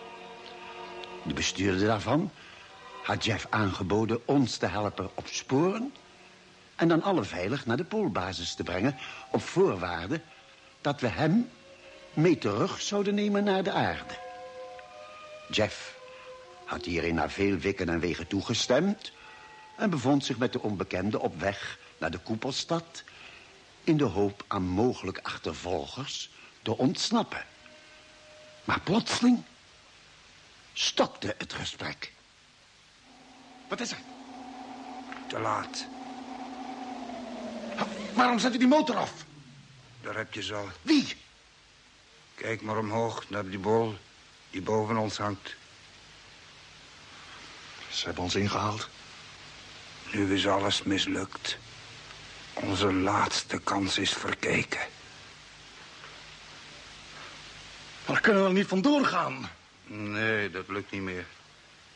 De bestuurder daarvan had Jeff aangeboden ons te helpen op sporen... en dan alle veilig naar de poolbasis te brengen... op voorwaarde dat we hem mee terug zouden nemen naar de aarde. Jeff had hierin na veel wikken en wegen toegestemd... en bevond zich met de onbekende op weg naar de koepelstad... in de hoop aan mogelijk achtervolgers te ontsnappen. Maar plotseling stopte het gesprek. Wat is er? Te laat. Waarom zet u die motor af? Daar heb je zo. Wie? Kijk maar omhoog naar die bol die boven ons hangt. Ze hebben ons ingehaald. Nu is alles mislukt. Onze laatste kans is verkeken. Maar daar kunnen we er niet vandoor gaan. Nee, dat lukt niet meer.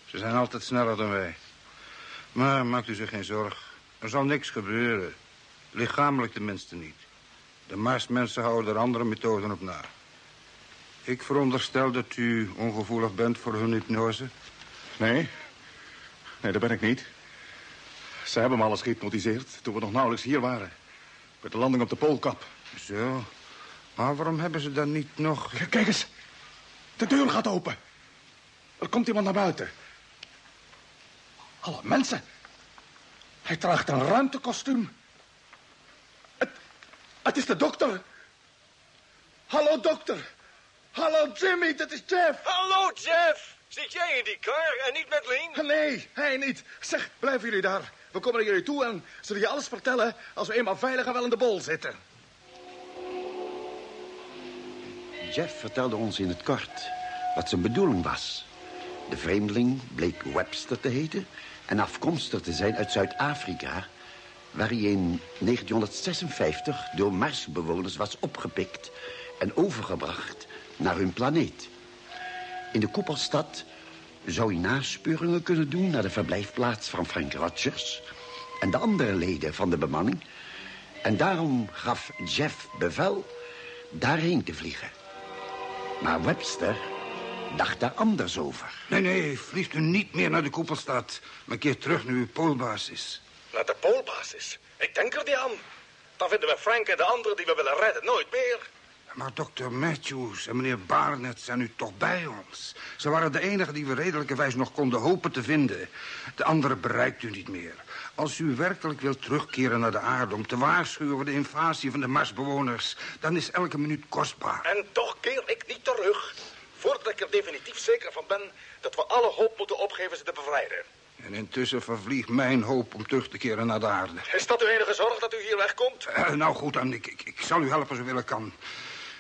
Ze zijn altijd sneller dan wij. Maar maakt u zich geen zorg. Er zal niks gebeuren. Lichamelijk tenminste niet. De Marsmensen houden er andere methoden op na. Ik veronderstel dat u ongevoelig bent voor hun hypnose. Nee. Nee, dat ben ik niet. Ze hebben me alles gehypnotiseerd toen we nog nauwelijks hier waren. Met de landing op de Poolkap. Zo. Maar waarom hebben ze dan niet nog... K- Kijk eens. De deur gaat open. Er komt iemand naar buiten. Alle mensen. Hij draagt een ruimtekostuum. Het, is de dokter. Hallo, dokter. Hallo, Jimmy, dat is Jeff. Hallo, Jeff. Zit jij in die kar en niet met Lien? Nee, hij niet. Zeg, blijven jullie daar. We komen naar jullie toe en zullen je alles vertellen... als we eenmaal veilig en wel in de bol zitten. Jeff vertelde ons in het kort wat zijn bedoeling was. De vreemdeling bleek Webster te heten... en afkomstig te zijn uit Zuid-Afrika... waar hij in 1956 door Marsbewoners was opgepikt... en overgebracht naar hun planeet. In de koepelstad zou hij naspeuringen kunnen doen... naar de verblijfplaats van Frank Rogers... en de andere leden van de bemanning... en daarom gaf Jeff bevel daarheen te vliegen. Maar Webster dacht daar anders over. Nee, nee, vliegt u niet meer naar de koepelstad. Maar keer terug naar uw poolbasis. Naar de poolbasis. Ik denk er niet aan. Dan vinden we Frank en de anderen die we willen redden nooit meer. Maar dokter Matthews en meneer Barnett zijn nu toch bij ons. Ze waren de enigen die we redelijkerwijs nog konden hopen te vinden. De anderen bereikt u niet meer. Als u werkelijk wilt terugkeren naar de aarde... om te waarschuwen voor de invasie van de Marsbewoners... dan is elke minuut kostbaar. En toch keer ik niet terug. Voordat ik er definitief zeker van ben dat we alle hoop moeten opgeven ze te bevrijden. En intussen vervliegt mijn hoop om terug te keren naar de aarde. Is dat uw enige zorg dat u hier wegkomt? Eh, nou goed, dan, ik, ik, ik zal u helpen zo willen kan.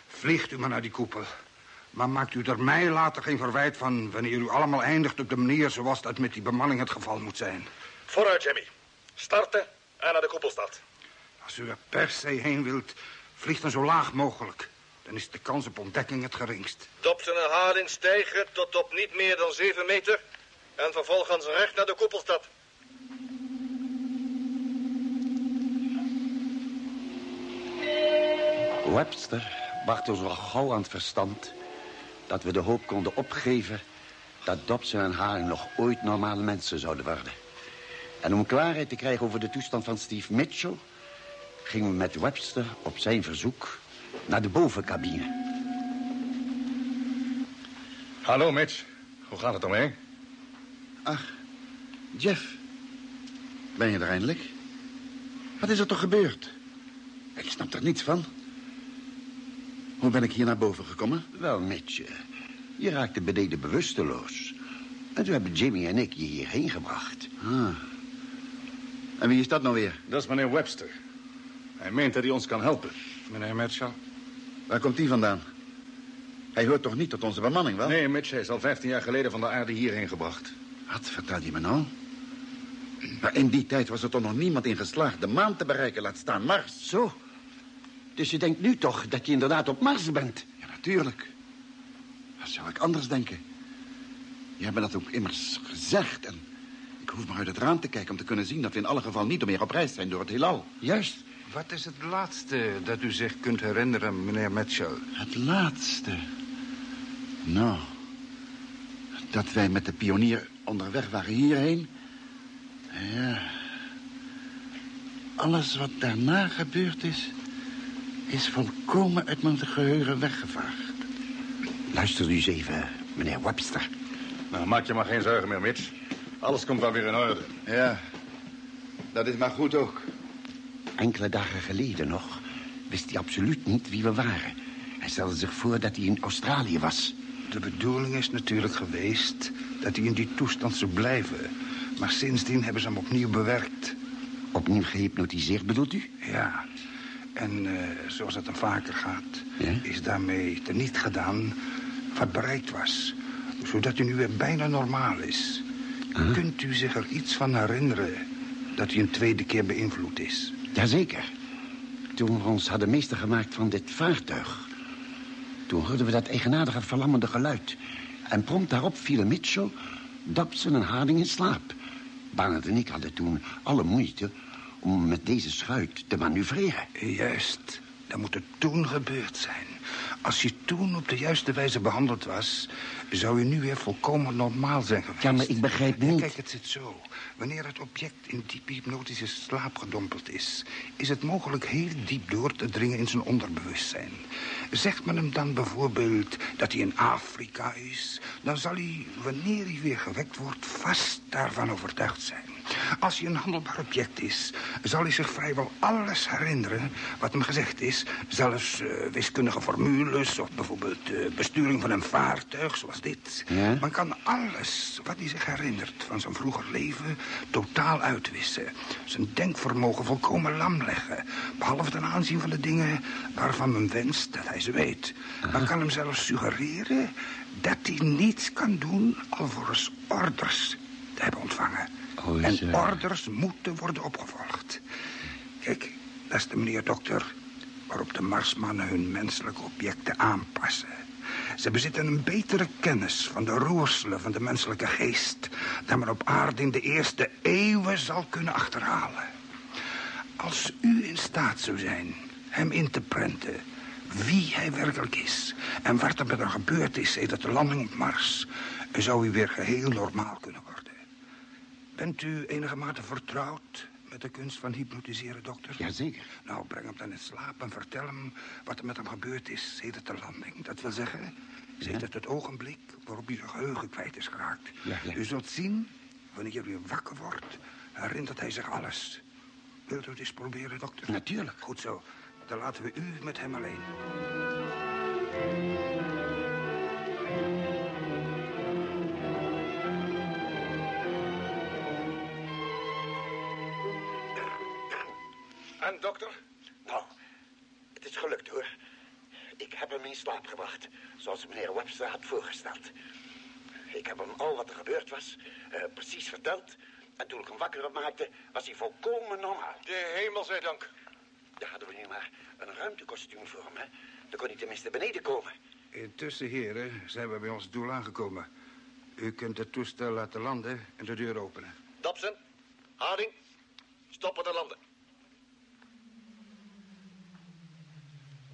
Vliegt u maar naar die koepel. Maar maakt u er mij later geen verwijt van... wanneer u allemaal eindigt op de manier zoals dat met die bemanning het geval moet zijn. Vooruit, Jimmy. Starten en naar de koepelstad. Als u er per se heen wilt, vlieg dan zo laag mogelijk. Dan is de kans op ontdekking het geringst. Dobson en Harding stijgen tot op niet meer dan zeven meter... en vervolgens recht naar de koepelstad. Webster bracht ons al gauw aan het verstand... dat we de hoop konden opgeven... dat Dobson en Haring nog ooit normale mensen zouden worden. En om klaarheid te krijgen over de toestand van Steve Mitchell... gingen we met Webster op zijn verzoek naar de bovencabine. Hallo, Mitch. Hoe gaat het ermee? Ach, Jeff. Ben je er eindelijk? Wat is er toch gebeurd? Ik snap er niets van. Hoe ben ik hier naar boven gekomen? Wel, Mitch, je raakte beneden bewusteloos. En toen hebben Jimmy en ik je hierheen gebracht. Ah. En wie is dat nou weer? Dat is meneer Webster. Hij meent dat hij ons kan helpen. Meneer Mitchell? Waar komt die vandaan? Hij hoort toch niet tot onze bemanning, wel? Nee, Mitch hij is al 15 jaar geleden van de aarde hierheen gebracht. Wat vertelt je me nou? Maar in die tijd was er toch nog niemand in geslaagd de maan te bereiken, laat staan Mars. Zo. Dus je denkt nu toch dat je inderdaad op Mars bent? Ja, natuurlijk. Wat zou ik anders denken? Je hebt me dat ook immers gezegd. En ik hoef maar uit het raam te kijken om te kunnen zien... dat we in alle geval niet meer op reis zijn door het heelal. Juist. Wat is het laatste dat u zich kunt herinneren, meneer Mitchell? Het laatste. Nou, dat wij met de pionier onderweg waren hierheen. Ja. Alles wat daarna gebeurd is, is volkomen uit mijn geheugen weggevaagd. Luister nu eens even, meneer Webster. Nou, maak je maar geen zorgen meer, Mitch. Alles komt wel weer in orde. Ja, dat is maar goed ook. Enkele dagen geleden nog wist hij absoluut niet wie we waren. Hij stelde zich voor dat hij in Australië was. De bedoeling is natuurlijk geweest dat hij in die toestand zou blijven. Maar sindsdien hebben ze hem opnieuw bewerkt. Opnieuw gehypnotiseerd, bedoelt u? Ja. En eh, zoals het dan vaker gaat, Ja? is daarmee teniet gedaan wat bereikt was. Zodat u nu weer bijna normaal is. Kunt u zich er iets van herinneren dat u een tweede keer beïnvloed is? Jazeker. Toen we ons hadden meester gemaakt van dit vaartuig... toen hoorden we dat eigenaardige verlammende geluid. En prompt daarop vielen Mitchell, Dobson en Harding in slaap. Barnard en ik hadden toen alle moeite om met deze schuit te manoeuvreren. Juist. Dat moet het toen gebeurd zijn. Als je toen op de juiste wijze behandeld was... zou je nu weer volkomen normaal zijn geweest. Ja, maar ik begrijp niet... Kijk, het zit zo. Wanneer het object in diepe hypnotische slaap gedompeld is... is het mogelijk heel diep door te dringen in zijn onderbewustzijn. Zegt men hem dan bijvoorbeeld dat hij in Afrika is... dan zal hij, wanneer hij weer gewekt wordt, vast daarvan overtuigd zijn. Als hij een handelbaar object is, zal hij zich vrijwel alles herinneren wat hem gezegd is. Zelfs eh, wiskundige formules of bijvoorbeeld eh, besturing van een vaartuig zoals dit. Ja? Men kan alles wat hij zich herinnert van zijn vroeger leven totaal uitwissen. Zijn denkvermogen volkomen lam leggen. Behalve ten aanzien van de dingen waarvan men wenst dat hij ze weet. Men kan hem zelfs suggereren dat hij niets kan doen alvorens orders te hebben ontvangen. Oh, en orders moeten worden opgevolgd. Kijk, dat is de meneer dokter waarop de Marsmannen hun menselijke objecten aanpassen. Ze bezitten een betere kennis van de roerselen van de menselijke geest... dan men op aarde in de eerste eeuwen zal kunnen achterhalen. Als u in staat zou zijn hem in te prenten wie hij werkelijk is... en wat er met hem gebeurd is sedert de landing op Mars... zou u weer geheel normaal kunnen worden. Bent u enige mate vertrouwd met de kunst van hypnotiseren, dokter? Jazeker. Nou, breng hem dan in slaap en vertel hem wat er met hem gebeurd is sedert de landing. Dat wil zeggen, sedert het ogenblik waarop hij zijn geheugen kwijt is geraakt. Ja, ja. U zult zien, wanneer u wakker wordt, herinnert hij zich alles. Wilt u het eens proberen, dokter? Natuurlijk. Goed zo. Dan laten we u met hem alleen. En, dokter? Nou, het is gelukt hoor. Ik heb hem in slaap gebracht, zoals meneer Webster had voorgesteld. Ik heb hem al wat er gebeurd was eh, precies verteld. En toen ik hem wakker maakte, was hij volkomen normaal. De hemel zij dank. Ja, hadden we nu maar een ruimtekostuum voor hem, hè? Dan kon hij tenminste beneden komen. Intussen, heren, zijn we bij ons doel aangekomen. U kunt het toestel laten landen en de deur openen. Dobson, Harding, stoppen de landen.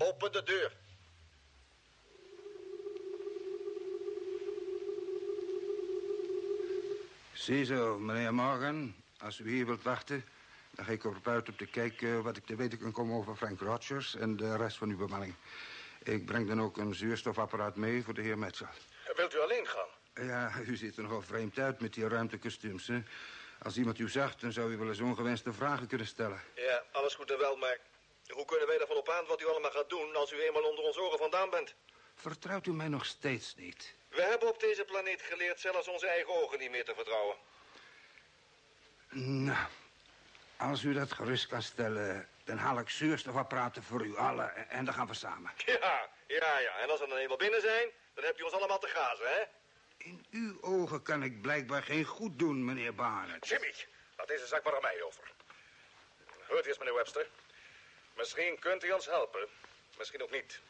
Open de deur. Ziezo, meneer Morgan. Als u hier wilt wachten, dan ga ik erop uit om te kijken wat ik te weten kan komen over Frank Rogers en de rest van uw bemanning. Ik breng dan ook een zuurstofapparaat mee voor de heer Metzel. Wilt u alleen gaan? Ja, u ziet er nogal vreemd uit met die ruimtekostuums, hè? Als iemand u zag, dan zou u wel eens ongewenste vragen kunnen stellen. Ja, alles goed en wel, maar hoe kunnen wij ervan op aan wat u allemaal gaat doen als u eenmaal onder ons ogen vandaan bent? Vertrouwt u mij nog steeds niet? We hebben op deze planeet geleerd zelfs onze eigen ogen niet meer te vertrouwen. Nou, als u dat gerust kan stellen, dan haal ik zuurstofapparaten voor u allen en dan gaan we samen. Ja, ja, ja. En als we dan eenmaal binnen zijn, dan hebt u ons allemaal te gazen, hè? In uw ogen kan ik blijkbaar geen goed doen, meneer Barnett. Jimmy, laat deze zaak maar aan mij over. Hoort eens, meneer Webster. Misschien kunt u ons helpen, misschien ook niet.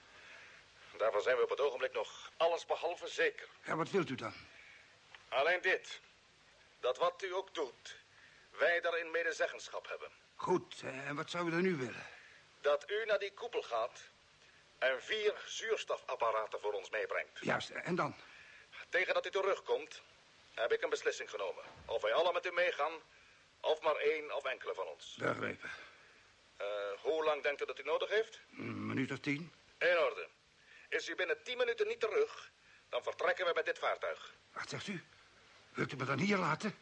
Daarvan zijn we op het ogenblik nog alles behalve zeker. Ja, wat wilt u dan? Alleen dit. Dat wat u ook doet, wij daarin medezeggenschap hebben. Goed, eh, en wat zou u dan nu willen? Dat u naar die koepel gaat en vier zuurstofapparaten voor ons meebrengt. Juist, en dan? Tegen dat u terugkomt, heb ik een beslissing genomen. Of wij alle met u meegaan, of maar één of enkele van ons. Begrepen. Uh, hoe lang denkt u dat u nodig heeft? Een minuut of tien. In orde. Is u binnen tien minuten niet terug, dan vertrekken we met dit vaartuig. Wat zegt u? Wilt u me dan hier laten?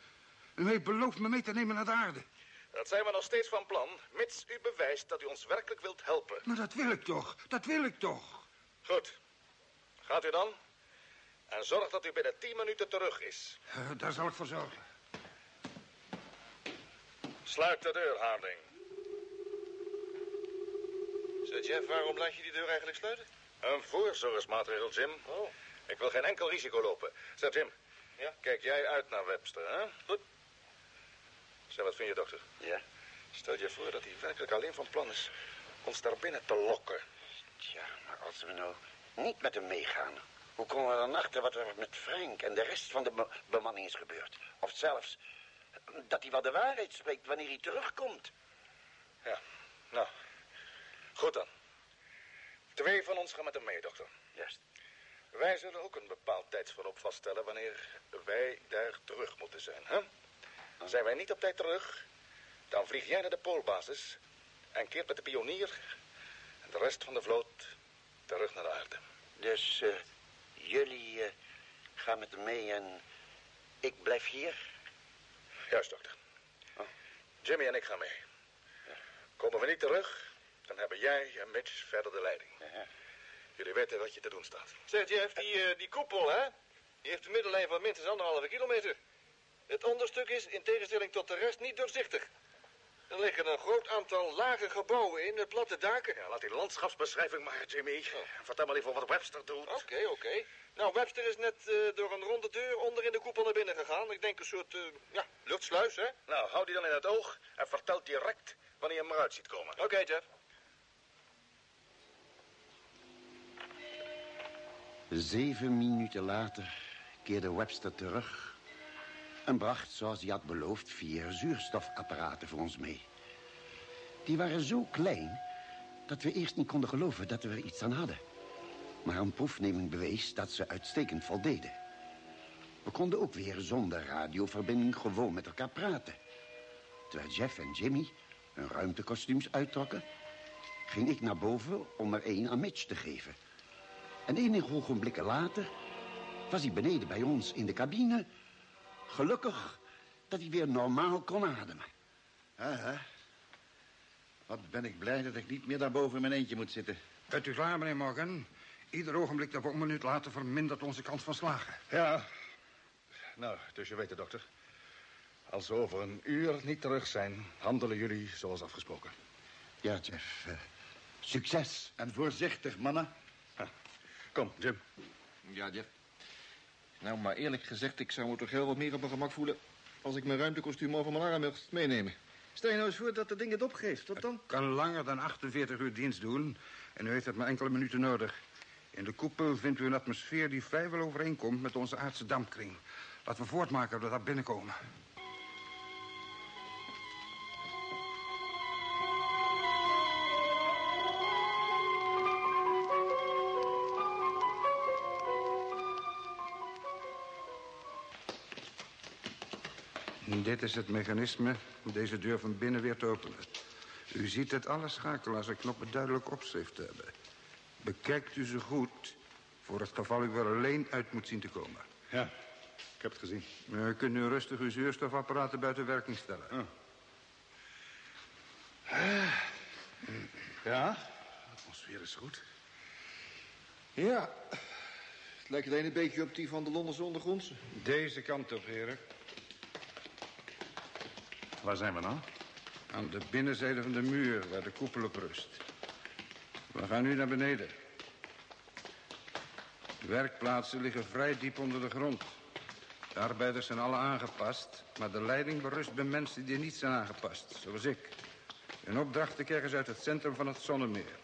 U heeft beloofd me mee te nemen naar de aarde. Dat zijn we nog steeds van plan, mits u bewijst dat u ons werkelijk wilt helpen. Maar dat wil ik toch, dat wil ik toch. Goed. Gaat u dan? En zorg dat u binnen tien minuten terug is. Uh, daar zal ik voor zorgen. Sluit de deur, Harding. Zeg, Jeff, waarom laat je die deur eigenlijk sluiten? Een voorzorgsmaatregel, Jim. Oh. Ik wil geen enkel risico lopen. Zeg, Jim. Ja? Kijk jij uit naar Webster, hè? Goed. Zeg, wat vind je, dokter? Ja? Stel je voor dat hij werkelijk alleen van plan is ons daar binnen te lokken. Tja, maar als we nou niet met hem meegaan... hoe komen we dan achter wat er met Frank en de rest van de be bemanning is gebeurd? Of zelfs dat hij wel de waarheid spreekt wanneer hij terugkomt. Ja, nou, goed dan. Twee van ons gaan met hem mee, dokter. Juist. Wij zullen ook een bepaald tijdsverloop vaststellen wanneer wij daar terug moeten zijn, hè? Zijn wij niet op tijd terug, dan vlieg jij naar de poolbasis en keert met de pionier en de rest van de vloot terug naar de aarde. Dus uh, jullie uh, gaan met hem mee en ik blijf hier? Juist, dokter. Oh. Jimmy en ik gaan mee. Komen we niet terug, dan hebben jij en Mitch verder de leiding. Ja. Jullie weten wat je te doen staat. Zeg, Jeff, die, uh, die koepel, hè? Die heeft een middellijn van minstens anderhalve kilometer. Het onderstuk is, in tegenstelling tot de rest, niet doorzichtig. Er liggen een groot aantal lage gebouwen in, met platte daken. Ja, laat die landschapsbeschrijving maar, Jimmy. Oh. Vertel maar even wat Webster doet. Oké, okay, oké. Okay. Nou, Webster is net uh, door een ronde deur onder in de koepel naar binnen gegaan. Ik denk een soort, uh, ja, luchtsluis, hè? Nou, hou die dan in het oog en vertel direct wanneer je hem eruit ziet komen. Oké, okay, Jeff. Zeven minuten later keerde Webster terug... en bracht, zoals hij had beloofd, vier zuurstofapparaten voor ons mee. Die waren zo klein dat we eerst niet konden geloven dat we er iets aan hadden. Maar een proefneming bewees dat ze uitstekend voldeden. We konden ook weer zonder radioverbinding gewoon met elkaar praten. Terwijl Jeff en Jimmy hun ruimtekostuums uittrokken... ging ik naar boven om er één aan Mitch te geven... En enige ogenblikken later was hij beneden bij ons in de cabine. Gelukkig dat hij weer normaal kon ademen. Aha. Wat ben ik blij dat ik niet meer daarboven in mijn eentje moet zitten. Bent u klaar, meneer Morgan? Ieder ogenblik dat we een minuut later vermindert onze kans van slagen. Ja. Nou, dus je weet het, dokter. Als we over een uur niet terug zijn, handelen jullie zoals afgesproken. Ja, Jeff. Uh, succes. En voorzichtig, mannen. Kom, Jim. Ja, Jeff. Nou, maar eerlijk gezegd, ik zou me toch heel wat meer op mijn gemak voelen... als ik mijn ruimtekostuum over mijn arm mocht meenemen. Stel je nou eens voor dat dat ding het opgeeft. Wat dan? Het kan langer dan 48 uur dienst doen. En u heeft het maar enkele minuten nodig. In de koepel vindt u een atmosfeer die vrijwel overeenkomt met onze aardse dampkring. Laten we voortmaken dat we daar binnenkomen. Dit is het mechanisme om deze deur van binnen weer te openen. U ziet dat alle schakelaars en knoppen duidelijk opschrift hebben. Bekijkt u ze goed, voor het geval u er alleen uit moet zien te komen. Ja, ik heb het gezien. U kunt nu rustig uw zuurstofapparaten buiten werking stellen. Oh. Ja, de atmosfeer is goed. Ja, het lijkt alleen een beetje op die van de Londense ondergrondse. Deze kant op, heren. Waar zijn we nou? Aan de binnenzijde van de muur, waar de koepel op rust. We gaan nu naar beneden. De werkplaatsen liggen vrij diep onder de grond. De arbeiders zijn alle aangepast, maar de leiding berust bij mensen die niet zijn aangepast, zoals ik. Een opdracht te krijgen uit het centrum van het Zonnemeer.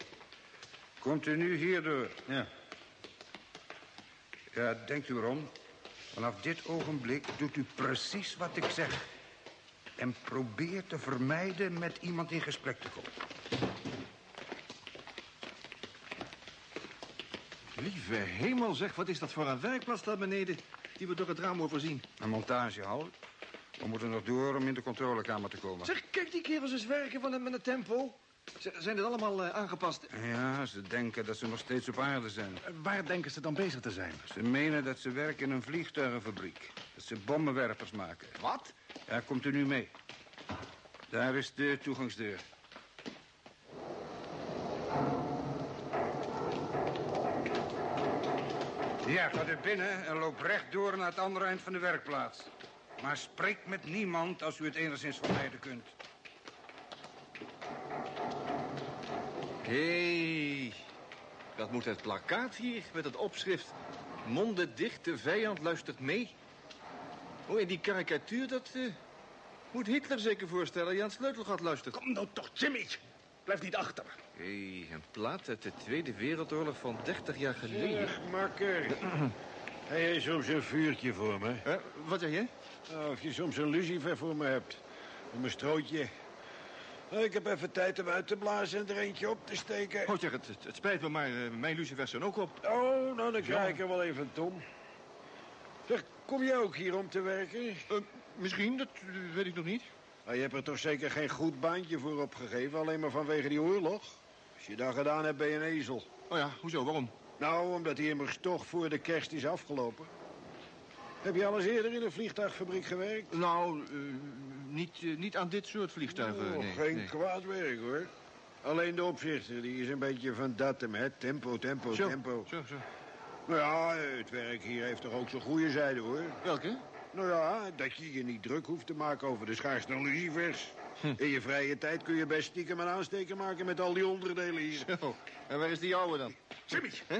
Komt u nu hierdoor? Ja. Ja, denkt u erom. Vanaf dit ogenblik doet u precies wat ik zeg. En probeer te vermijden met iemand in gesprek te komen. Lieve hemel, zeg, wat is dat voor een werkplaats daar beneden... die we door het raam overzien? Een montagehal. We moeten nog door om in de controlekamer te komen. Zeg, kijk die kerels eens werken van met een tempo. Z- zijn dit allemaal eh, aangepast? Ja, ze denken dat ze nog steeds op aarde zijn. Eh, waar denken ze dan bezig te zijn? Ze menen dat ze werken in een vliegtuigenfabriek. Dat ze bommenwerpers maken. Wat? Ja, komt u nu mee. Daar is de toegangsdeur. Ja, ga er binnen en loop rechtdoor naar het andere eind van de werkplaats. Maar spreek met niemand als u het enigszins vermijden kunt. Hé, hey, wat moet het plakkaat hier met het opschrift... Monden dicht, de vijand luistert mee. Oh, en die karikatuur, dat eh, moet Hitler zeker voorstellen... het sleutelgat luistert. Kom nou toch, Jimmy. Blijf niet achter. Hé, hey, een plaat uit de Tweede Wereldoorlog van 30 jaar geleden. Zeg, makker. Heb jij soms een vuurtje voor me? Eh, wat zeg je? Nou, of je soms een lucifer voor me hebt. Om een strootje. Ik heb even tijd om uit te blazen en er eentje op te steken. Oh, zeg, het, het, het spijt me, maar eh, mijn lucifers zijn ook op. Oh, nou, dan krijg ik er wel even Tom. Zeg, kom jij ook hier om te werken? Eh, misschien, dat weet ik nog niet. Nou, je hebt er toch zeker geen goed baantje voor opgegeven, alleen maar vanwege die oorlog? Als je dat gedaan hebt, ben je een ezel. Oh ja, hoezo, waarom? Nou, omdat die immers toch voor de kerst is afgelopen. Heb je al eens eerder in een vliegtuigfabriek gewerkt? Nou, eh, niet, eh, niet aan dit soort vliegtuigen, Oh, nee. geen nee. kwaad werk, hoor. Alleen de opzichter, die is een beetje van datum, hè. Tempo, tempo, Zo, tempo. zo, zo. Nou ja, het werk hier heeft toch ook zijn goede zijde, hoor. Welke? Nou ja, dat je je niet druk hoeft te maken over de schaarste lucifers. Hm. In je vrije tijd kun je best stiekem een aansteken maken met al die onderdelen hier. Zo, en waar is die oude dan? Jimmy. Hè?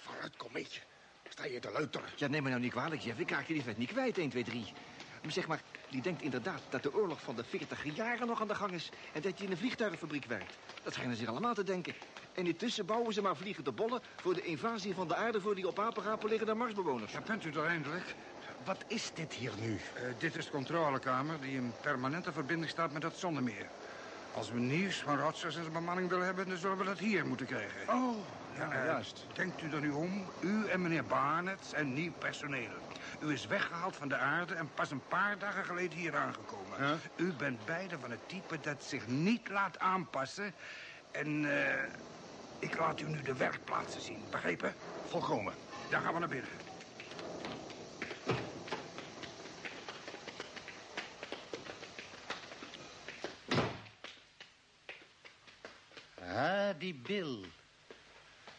Vooruit, kom mee. Sta je te luisteren? Ja, neem me nou niet kwalijk, Jeff. Ik raak je die vet niet kwijt, 1, 2, 3. Maar zeg maar, die denkt inderdaad dat de oorlog van de 40 jaren nog aan de gang is... en dat je in een vliegtuigenfabriek werkt. Dat schijnen ze allemaal te denken. En intussen bouwen ze maar vliegende bollen... voor de invasie van de aarde voor die op apenrapen liggende Marsbewoners. Ja, bent u er eindelijk? Wat is dit hier nu? Eh, dit is de controlekamer die in permanente verbinding staat met het zonnemeer. Als we nieuws van Rogers en zijn bemanning willen hebben... dan zullen we dat hier moeten krijgen. Oh, Ja, eh, juist. Denkt u er nu om? U en meneer Barnett zijn nieuw personeel. U is weggehaald van de aarde en pas een paar dagen geleden hier aangekomen. Ja? U bent beide van het type dat zich niet laat aanpassen. En eh, ik laat u nu de werkplaatsen zien. Begrepen? Volkomen. Dan gaan we naar binnen. Ah, die Bill.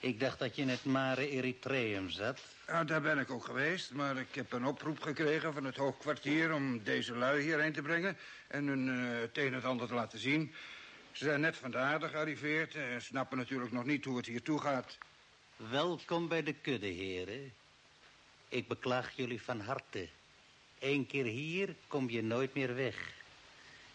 Ik dacht dat je in het Mare Erythreum zat. Ja, daar ben ik ook geweest, maar ik heb een oproep gekregen van het hoofdkwartier... om deze lui hierheen te brengen en hun eh, het een en ander te laten zien. Ze zijn net van de aarde gearriveerd en snappen natuurlijk nog niet hoe het hier toe gaat. Welkom bij de kudde, heren. Ik beklaag jullie van harte. Eén keer hier kom je nooit meer weg.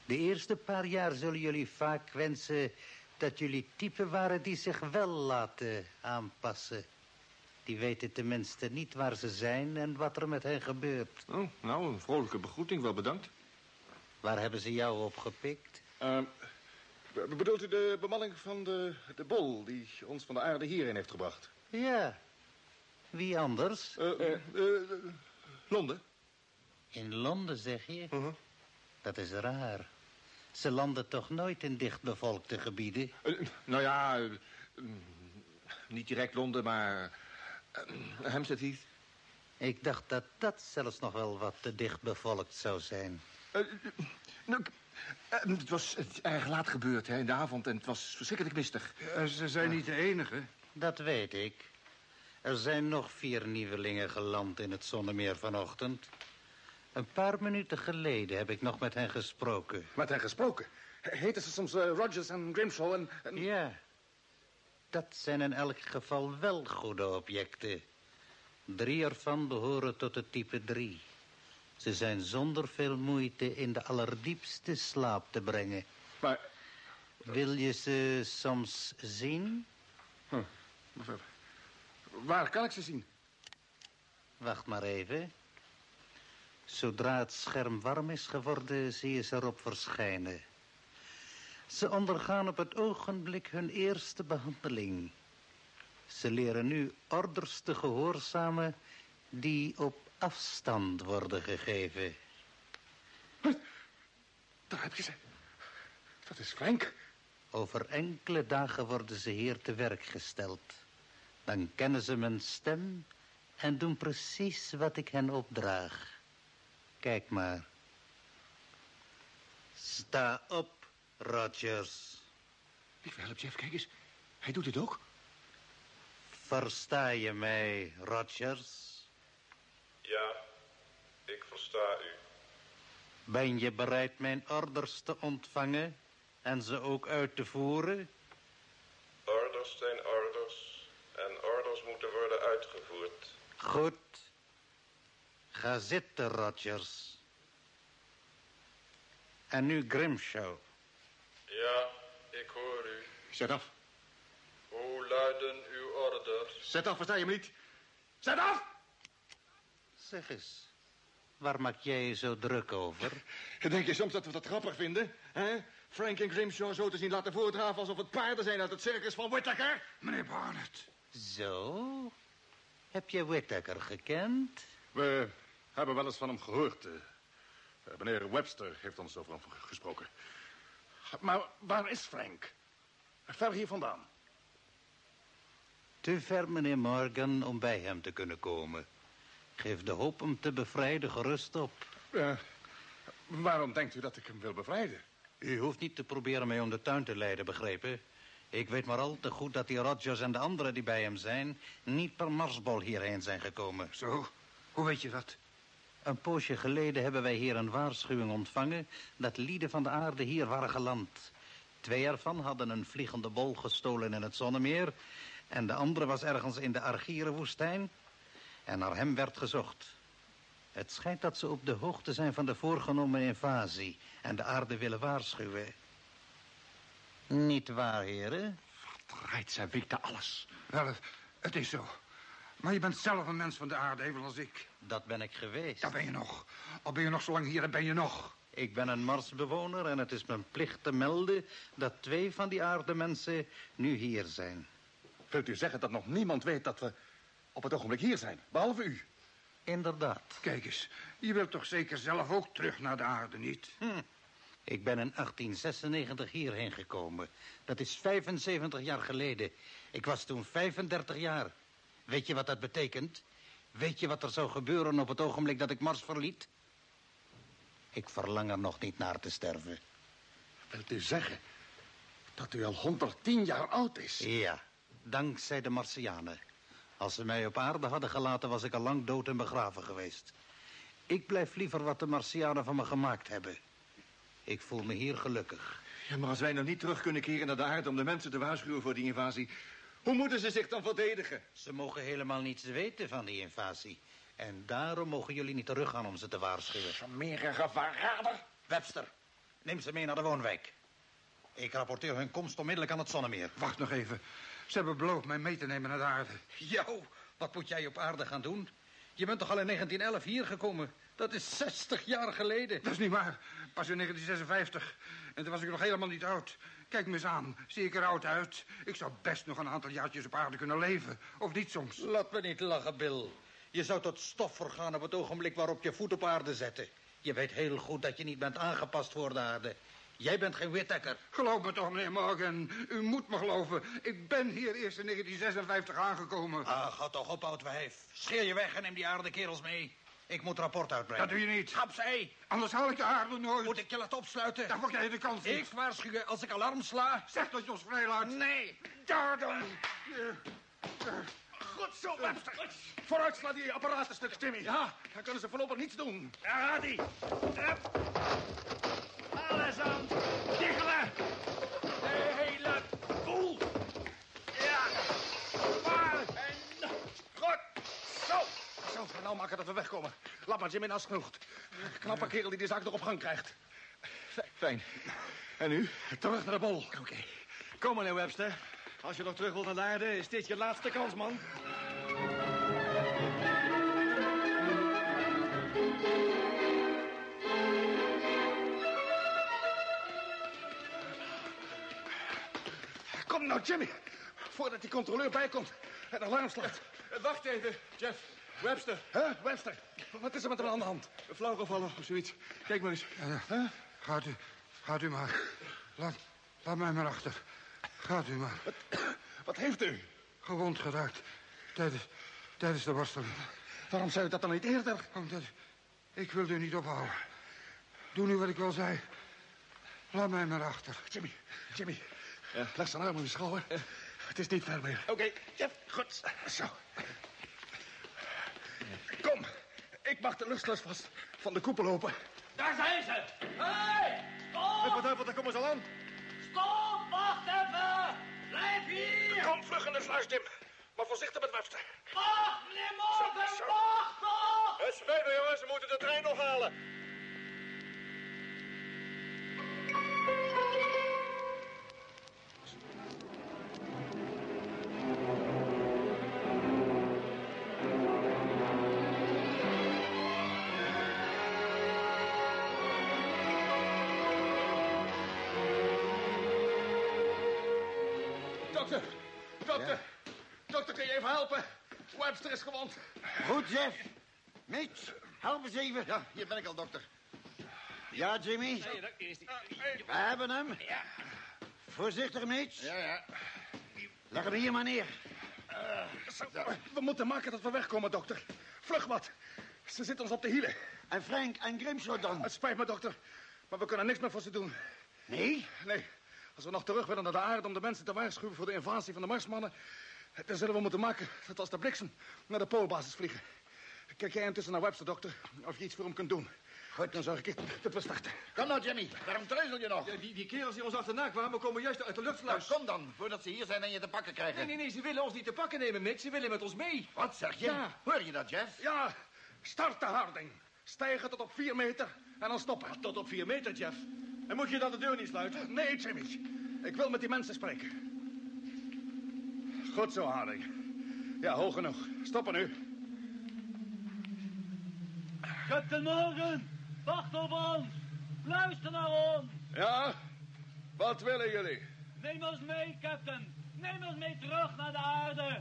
De eerste paar jaar zullen jullie vaak wensen... dat jullie typen waren die zich wel laten aanpassen. Die weten tenminste niet waar ze zijn en wat er met hen gebeurt. Oh, nou, een vrolijke begroeting, wel bedankt. Waar hebben ze jou opgepikt? Eh, be- bedoelt u de bemanning van de, de bol die ons van de aarde hierheen heeft gebracht? Ja. Wie anders? Eh, eh, eh, Londen? In Londen, zeg je? Uh-huh. Dat is raar. Ze landen toch nooit in dichtbevolkte gebieden? Eh, nou ja, eh, niet direct Londen, maar uh, Hampstead Heath. Ik dacht dat dat zelfs nog wel wat te dichtbevolkt zou zijn. Nou, het was erg laat gebeurd hè, in de avond en het was verschrikkelijk mistig. Ze zijn niet de enige. Dat weet ik. Er zijn nog vier nieuwelingen geland in het zonnemeer vanochtend. Een paar minuten geleden heb ik nog met hen gesproken. Met hen gesproken. Heten ze soms eh, Rogers en Grimshaw en... en- Ja. Dat zijn in elk geval wel goede objecten. Drie ervan behoren tot het type 3. Ze zijn zonder veel moeite in de allerdiepste slaap te brengen. Maar, Wil je ze soms zien? Even. waar kan ik ze zien? Wacht maar even. Zodra het scherm warm is geworden, zie je ze erop verschijnen. Ze ondergaan op het ogenblik hun eerste behandeling. Ze leren nu orders te gehoorzamen die op afstand worden gegeven. Daar heb je ze. Dat is Frank. Over enkele dagen worden ze hier te werk gesteld. Dan kennen ze mijn stem en doen precies wat ik hen opdraag. Kijk maar. Sta op, Rogers. Lieve help, Jeff, kijk eens. Hij doet het ook. Versta je mij, Rogers? Ja, ik versta u. Ben je bereid mijn orders te ontvangen en ze ook uit te voeren? Orders zijn orders en orders moeten worden uitgevoerd. Goed. Ga zitten, Rogers. En nu Grimshaw. Ja, ik hoor u. Zet af. Hoe luiden uw orders? Zet af, versta je me niet? Zet af! Zeg eens, waar maak jij je zo druk over? Denk je soms dat we dat grappig vinden? Hè? Frank en Grimshaw zo te zien laten voordraven alsof het paarden zijn uit het circus van Whittaker? Meneer Barnett. Zo? Heb je Whittaker gekend? We hebben wel eens van hem gehoord. eh. Eh, meneer Webster heeft ons over hem gesproken. Maar waar is Frank? Ver hier vandaan. Te ver, meneer Morgan, om bij hem te kunnen komen. Geef de hoop hem te bevrijden gerust op. Eh, waarom denkt u dat ik hem wil bevrijden? U hoeft niet te proberen mij om de tuin te leiden, begrepen? Ik weet maar al te goed dat die Rogers en de anderen die bij hem zijn... niet per marsbol hierheen zijn gekomen. Zo? Hoe weet je dat? Een poosje geleden hebben wij hier een waarschuwing ontvangen... dat lieden van de aarde hier waren geland. Twee ervan hadden een vliegende bol gestolen in het Zonnemeer... en de andere was ergens in de Argierenwoestijn... en naar hem werd gezocht. Het schijnt dat ze op de hoogte zijn van de voorgenomen invasie... en de aarde willen waarschuwen. Niet waar, heren? Verdraaid, zij weet alles. Wel, het, het is zo. Maar je bent zelf een mens van de aarde, evenals ik. Dat ben ik geweest. Dat ben je nog. Al ben je nog zo lang hier, dan ben je nog. Ik ben een Marsbewoner en het is mijn plicht te melden... dat twee van die aardemensen nu hier zijn. Wilt u zeggen dat nog niemand weet dat we op het ogenblik hier zijn, behalve u? Inderdaad. Kijk eens, je wilt toch zeker zelf ook terug naar de aarde, niet? Hm. Ik ben in 1896 hierheen gekomen. Dat is 75 jaar geleden. Ik was toen 35 jaar. Weet je wat dat betekent? Weet je wat er zou gebeuren op het ogenblik dat ik Mars verliet? Ik verlang er nog niet naar te sterven. Wilt u zeggen dat u al 110 jaar oud is? Ja, dankzij de Martianen. Als ze mij op aarde hadden gelaten, was ik al lang dood en begraven geweest. Ik blijf liever wat de Martianen van me gemaakt hebben. Ik voel me hier gelukkig. Ja, maar als wij nou niet terug kunnen keren naar de aarde om de mensen te waarschuwen voor die invasie... hoe moeten ze zich dan verdedigen? Ze mogen helemaal niets weten van die invasie. En daarom mogen jullie niet teruggaan om ze te waarschuwen. Smerige verrader! Webster, neem ze mee naar de woonwijk. Ik rapporteer hun komst onmiddellijk aan het Zonnemeer. Wacht nog even. Ze hebben beloofd mij mee te nemen naar de aarde. Jou, wat moet jij op aarde gaan doen? Je bent toch al in 1911 hier gekomen? Dat is 60 jaar geleden. Dat is niet waar. Pas in 1956. En toen was ik nog helemaal niet oud. Kijk me eens aan. Zie ik er oud uit? Ik zou best nog een aantal jaartjes op aarde kunnen leven. Of niet soms? Laat me niet lachen, Bill. Je zou tot stof vergaan op het ogenblik waarop je voet op aarde zette. Je weet heel goed dat je niet bent aangepast voor de aarde. Jij bent geen Whittaker. Geloof me toch, meneer Morgan. U moet me geloven. Ik ben hier eerst in 1956 aangekomen. Ah, ga toch op, oud wijf. Scheer je weg en neem die aardekerels mee. Ik moet rapport uitbrengen. Dat doe je niet. Schapzij. Anders haal ik de aarde nooit. Moet ik je laten opsluiten? Daarvoor krijg je de kans niet. Ik waarschuw je als ik alarm sla. Zeg dat je ons vrijlaat. Nee. Daar dan. Goed zo, Webster. Vooruit, sla die apparaten stuk, Timmy. Ja, dan kunnen ze voorlopig niets doen. Daar gaat hij. Alles aan. Diggelen. Zo, nou maken dat we wegkomen. Laat maar Jimmy naast genoeg. Knappe kerel die die zaak nog op gang krijgt. Fijn. En nu? Terug naar de bol. Oké. Kom meneer Webster. Als je nog terug wilt naar de aarde, is dit je laatste kans, man. Kom nou, Jimmy. voordat die controleur bijkomt en de alarm slaat. Wacht even, Jeff. Webster. Huh? Webster, wat is er met hem aan de hand? Flauw gevallen of zoiets. Kijk maar eens. Ja, Gaat u, gaat u maar. Laat, laat mij maar achter. Gaat u maar. Wat heeft u? Gewond geraakt. Tijdens, tijdens de worsteling. Waarom zei u dat dan niet eerder? Omdat ik wilde u niet ophouden. Doe nu wat ik wel zei. Laat mij maar achter. Jimmy, Jimmy. Leg zijn arm om je schouder. Het is niet ver meer. Oké, Jeff, goed. Zo. Kom, ik mag de luchtsluis vast van de koepel open. Daar zijn ze! Hé! Stop! Wat duivel, daar komen ze al aan. Stop! Wacht even! Blijf hier! Kom, vlug in de sluis, Tim. Maar voorzichtig met Webster. Wacht, meneer Morgan! Wacht toch! Het spijt me, jongens. Ze moeten de trein nog halen. Is gewond. Goed, Jeff. Mitch, help eens even. Ja, hier ben ik al, dokter. Ja, Jimmy. We hebben hem. Ja. Voorzichtig, Mitch. Ja, ja. Leg hem hier maar neer. Zo, we moeten maken dat we wegkomen, dokter. Vlug wat. Ze zitten ons op de hielen. En Frank en Grimshaw dan? Het spijt me, dokter. Maar we kunnen niks meer voor ze doen. Nee? Nee. Als we nog terug willen naar de aarde om de mensen te waarschuwen voor de invasie van de Marsmannen... dan zullen we moeten maken dat als de bliksem naar de poolbasis vliegen. Kijk jij intussen naar Webster, dokter, of je iets voor hem kunt doen. Goed, dan zorg ik dat we starten. Kom nou, Jimmy. Waarom treuzel je nog? Ja, die, die kerels die ons achterna kwamen, komen juist uit de Nou, luchtsluis. kom dan, voordat ze hier zijn en je te pakken krijgen. Nee, nee, nee, ze willen ons niet te pakken nemen, Mitch. Ze willen met ons mee. Wat zeg je? Ja. Hoor je dat, Jeff? Ja, starten, Harding. Stijgen tot op vier meter en dan stoppen. Tot op vier meter, Jeff. En moet je dan de deur niet sluiten? Nee, Jimmy. Ik wil met die mensen spreken. Goed zo, Harding. Ja, hoog genoeg. Stoppen nu. Captain Morgan, wacht op ons! Luister naar ons! Ja? Wat willen jullie? Neem ons mee, Captain! Neem ons mee terug naar de aarde!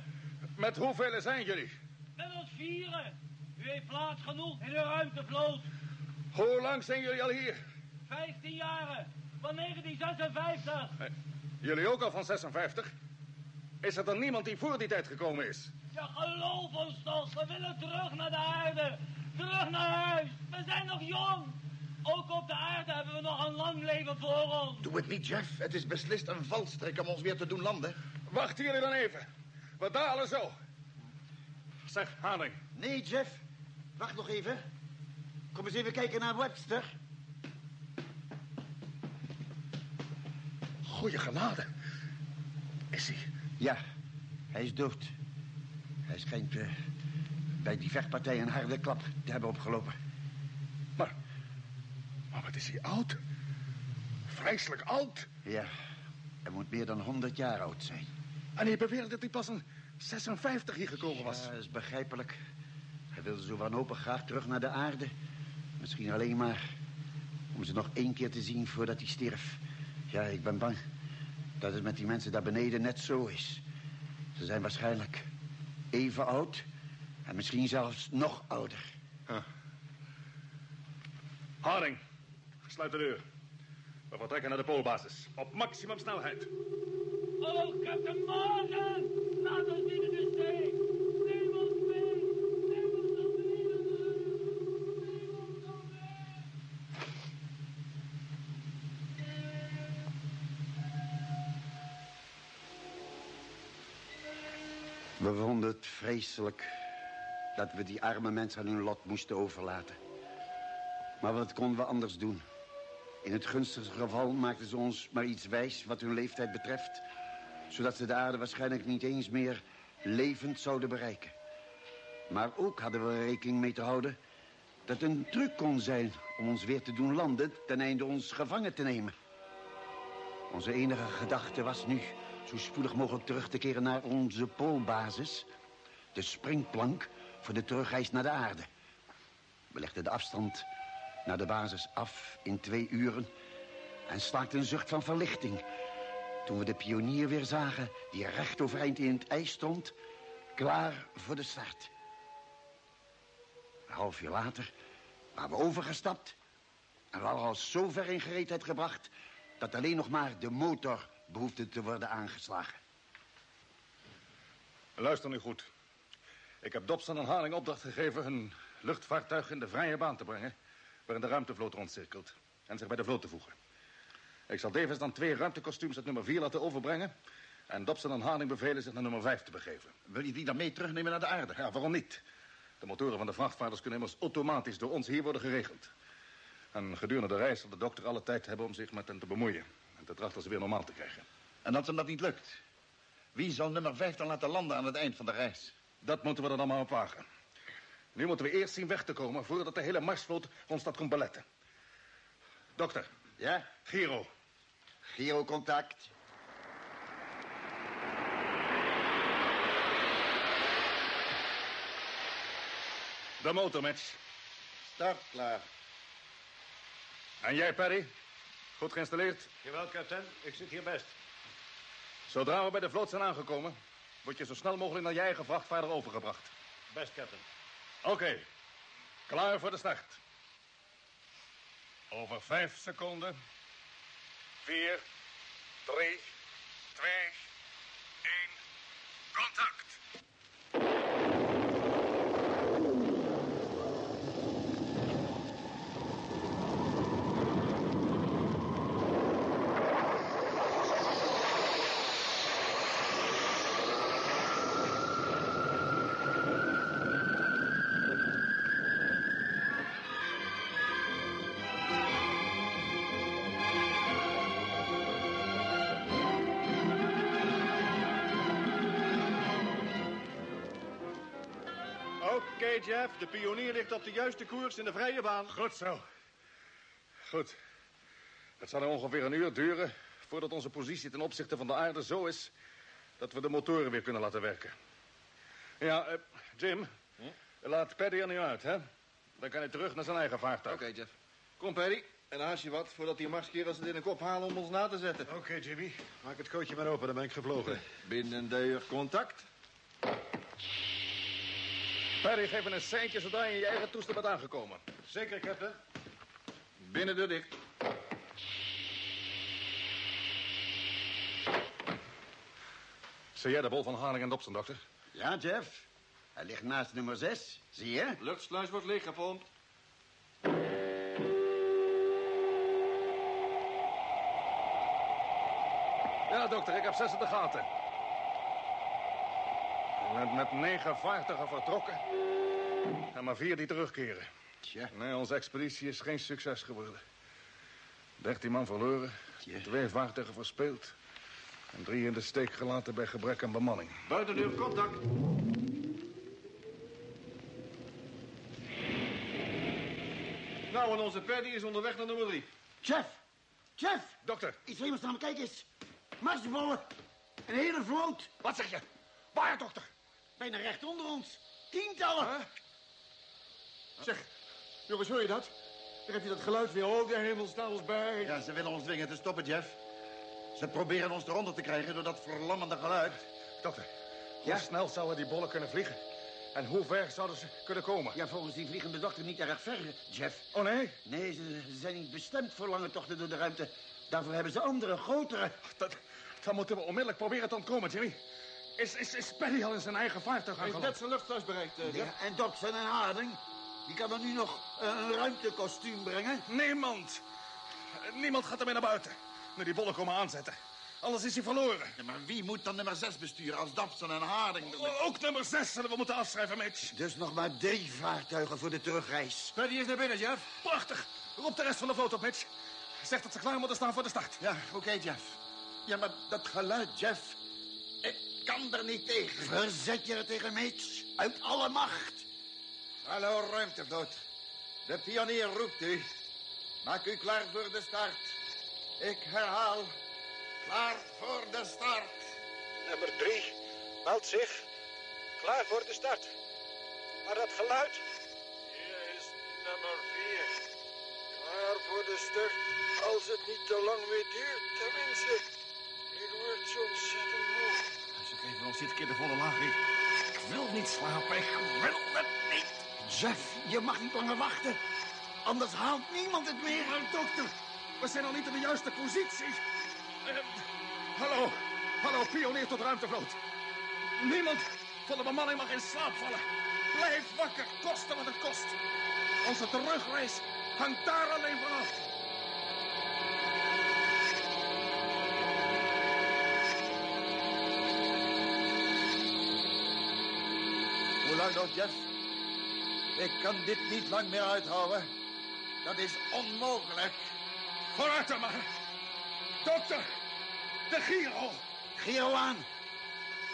Met hoeveel zijn jullie? Met ons vieren! U heeft plaats genoeg in de ruimtevloot! Hoe lang zijn jullie al hier? 15 jaren! Van 1956! Jullie ook al van 56? Is er dan niemand die voor die tijd gekomen is? Ja, geloof ons toch! We willen terug naar de aarde! Terug naar huis! We zijn nog jong! Ook op de aarde hebben we nog een lang leven voor ons! Doe het niet, Jeff. Het is beslist een valstrik om ons weer te doen landen. Wachten jullie dan even. We dalen zo. Zeg, Harding. Nee, Jeff. Wacht nog even. Kom eens even kijken naar Webster. Goeie genade. Is hij? Ja, hij is dood. Hij schijnt eh, bij die vechtpartij een harde klap te hebben opgelopen. Maar, maar wat is hij oud? Vreselijk oud. Ja, hij moet meer dan 100 jaar oud zijn. En hij beweert dat hij pas een 56 hier gekomen was. Ja, dat is begrijpelijk. Hij wilde zo wanhopig graag terug naar de aarde. Misschien alleen maar om ze nog één keer te zien voordat hij stierf. Ja, ik ben bang dat het met die mensen daar beneden net zo is. Ze zijn waarschijnlijk even oud en misschien zelfs nog ouder. Harding, sluit de deur. We vertrekken naar de poolbasis. Op maximum snelheid. Oh, Captain Morgan! We vonden het vreselijk dat we die arme mensen aan hun lot moesten overlaten. Maar wat konden we anders doen? In het gunstigste geval maakten ze ons maar iets wijs wat hun leeftijd betreft... zodat ze de aarde waarschijnlijk niet eens meer levend zouden bereiken. Maar ook hadden we rekening mee te houden... dat een truc kon zijn om ons weer te doen landen... ten einde ons gevangen te nemen. Onze enige gedachte was nu zo spoedig mogelijk terug te keren naar onze poolbasis. De springplank voor de terugreis naar de aarde. We legden de afstand naar de basis af in twee uren... en slaakten een zucht van verlichting... Toen we de pionier weer zagen, die recht overeind in het ijs stond... klaar voor de start. Een half uur later waren we overgestapt... en we hadden al zo ver in gereedheid gebracht... dat alleen nog maar de motor behoefde te worden aangeslagen. Luister nu goed. Ik heb Dobson en Haling opdracht gegeven hun luchtvaartuig in de vrije baan te brengen... waarin de ruimtevloot rondcirkelt en zich bij de vloot te voegen. Ik zal Davis dan twee ruimtekostuums uit nummer 4 laten overbrengen... en Dobson en Haling bevelen zich naar nummer 5 te begeven. Wil je die dan mee terugnemen naar de aarde? Ja, waarom niet? De motoren van de vrachtvaarders kunnen immers automatisch door ons hier worden geregeld. En gedurende de reis zal de dokter alle tijd hebben om zich met hen te bemoeien... en te trachten ze weer normaal te krijgen. En als hem dat niet lukt? Wie zal nummer 5 dan laten landen aan het eind van de reis? Dat moeten we er dan maar op wagen. Nu moeten we eerst zien weg te komen voordat de hele marsvloot ons dat komt beletten. Dokter. Ja? Giro. Giro-contact. De motormatch. Start klaar. En jij, Perry? Goed geïnstalleerd? Jawel, captain. Ik zit hier best. Zodra we bij de vloot zijn aangekomen... word je zo snel mogelijk naar je eigen vrachtvaarder overgebracht. Best, captain. Oké. Klaar voor de start. Over vijf seconden. Vier, drie, twee, één. Contact. Jeff. De pionier ligt op de juiste koers in de vrije baan. Goed zo. Goed. Het zal er ongeveer een uur duren voordat onze positie ten opzichte van de aarde zo is dat we de motoren weer kunnen laten werken. Ja, eh, Jim, laat Paddy er nu uit, hè? Dan kan hij terug naar zijn eigen vaartuig. Oké, Jeff. Kom, Perry. En haast je wat voordat die marskerels het in de kop halen om ons na te zetten. Oké, Jimmy. Maak het kootje maar open, dan ben ik gevlogen. Binnendeur contact. Paddy, geef me een seintje zodra je in je eigen toestel bent aangekomen. Zeker, captain. Binnendeur dicht. Zie jij de bol van Haring en Dobson, dokter? Ja, Jeff. Hij ligt naast nummer 6. Zie je? Luchtsluis wordt leeggepompt. Ja, dokter, ik heb zes in de gaten. Ik ben met negen vaartuigen vertrokken. En maar vier die terugkeren. Tja. Nee, onze expeditie is geen succes geworden. Dertien man verloren, twee vaartuigen verspeeld... en drie in de steek gelaten bij gebrek aan bemanning. Buitendeur contact. Nou, en onze Paddy is onderweg naar nummer 3. Jeff! Jeff! Dokter! Iets hemelsnaam, kijk eens. Marsballen. Een hele vloot. Wat zeg je? Waar, dokter? Bijna recht onder ons. Tientallen. Zeg, jongens, hoor je dat? Daar heb je dat geluid weer. Oh, de hemel staat ons bij. Ja, ze willen ons dwingen te stoppen, Jeff. Ze proberen ons eronder te krijgen door dat verlammende geluid. Dokter, hoe snel zouden die bollen kunnen vliegen? En hoe ver zouden ze kunnen komen? Ja, volgens die vliegende dokter niet erg ver, Jeff. Oh, nee? Nee, ze, ze zijn niet bestemd voor lange tochten door de ruimte. Daarvoor hebben ze andere, grotere. Dat, dan moeten we onmiddellijk proberen te ontkomen, Jimmy. Is, is, is Paddy al in zijn eigen vaartuig Hij is aangeland? net zijn luchtsluis bereikt, eh. Ja, en Dobson en Harding, die kan er nu nog eh, een ruimtekostuum brengen. Niemand. Niemand gaat ermee naar buiten. Nu die bollen komen aanzetten. Anders is hij verloren. Ja, maar wie moet dan nummer 6 besturen als Dobson en Harding? O- Ook nummer 6 zullen we moeten afschrijven, Mitch. Dus nog maar drie vaartuigen voor de terugreis. Paddy is naar binnen, Jeff. Prachtig. Roep de rest van de vloot op, Mitch. Zeg dat ze klaar moeten staan voor de start. Ja, oké, Jeff. Ja, maar dat geluid, Jeff. Ik kan er niet tegen. Verzet je er tegen Mitch. Uit alle macht. Hallo, ruimtevloot. De pionier roept u. Maak u klaar voor de start. Ik herhaal. Klaar voor de start. Nummer drie meldt zich. Klaar voor de start. Maar dat geluid... Hier is nummer vier. Klaar voor de start. Als het niet te lang meer duurt, tenminste. Ik werd zo ontzettend ons dit keer de volle laag. Ik wil niet slapen. Ik wil het niet. Jeff, je mag niet langer wachten. Anders haalt niemand het meer. Maar dokter, we zijn al niet in de juiste positie. Eh, hallo, hallo, pionier tot ruimtevloot. Niemand van de bemanning mag in slaap vallen. Blijf wakker, koste wat het kost. Onze terugreis hangt daar alleen vanaf. Hoe nog, Jeff? Ik kan dit niet lang meer uithouden. Dat is onmogelijk. Vooruit dan maar. Dokter, de Giro. Giro aan.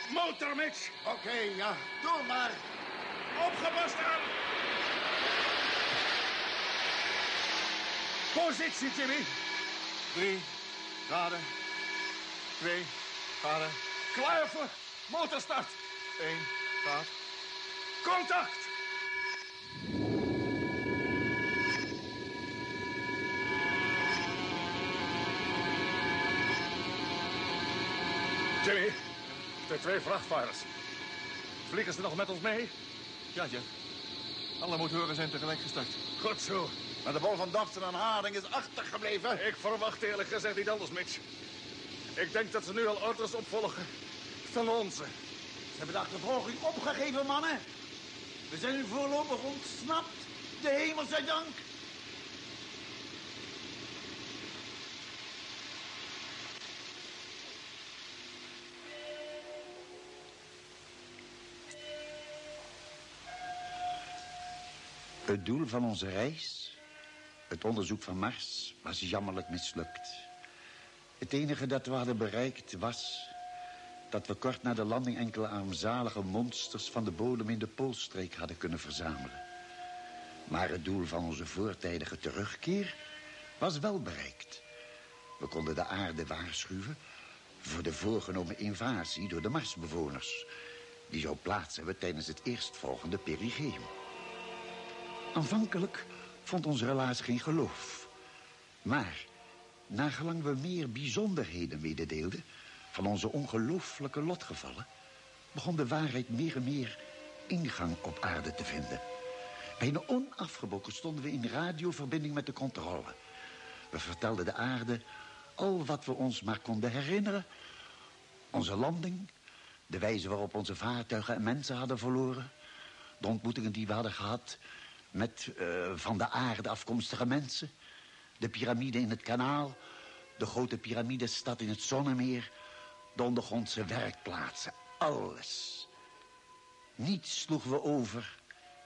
Motormix. Oké, ja. Doe maar. Opgepast aan. Positie, Jimmy. Drie graden. Twee graden. Klaar voor motorstart. Eén graad. Contact. Jimmy, de twee vrachtwagens. Vliegen ze nog met ons mee? Ja, Jeff. Alle motoren zijn tegelijk gestart. Goed zo. Maar de bol van Dobson en Harding is achtergebleven. Ik verwacht eerlijk gezegd niet anders, Mitch. Ik denk dat ze nu al orders opvolgen van onze. Ze hebben de achtervolging opgegeven, mannen. We zijn voorlopig ontsnapt. De hemel zij dank. Het doel van onze reis, het onderzoek van Mars, was jammerlijk mislukt. Het enige dat we hadden bereikt was dat we kort na de landing enkele armzalige monsters van de bodem in de Poolstreek hadden kunnen verzamelen. Maar het doel van onze voortijdige terugkeer was wel bereikt. We konden de aarde waarschuwen voor de voorgenomen invasie door de Marsbewoners. Die zou plaats hebben tijdens het eerstvolgende perigeum. Aanvankelijk vond onze relaas geen geloof. Maar nagelang we meer bijzonderheden mededeelden van onze ongelooflijke lotgevallen... begon de waarheid meer en meer ingang op aarde te vinden. Bijna onafgebroken stonden we in radioverbinding met de controle. We vertelden de aarde al wat we ons maar konden herinneren. Onze landing, de wijze waarop onze vaartuigen en mensen hadden verloren... de ontmoetingen die we hadden gehad met uh, van de aarde afkomstige mensen... de piramide in het kanaal, de grote piramidestad in het Zonnemeer... de ondergrondse werkplaatsen, alles. Niets sloegen we over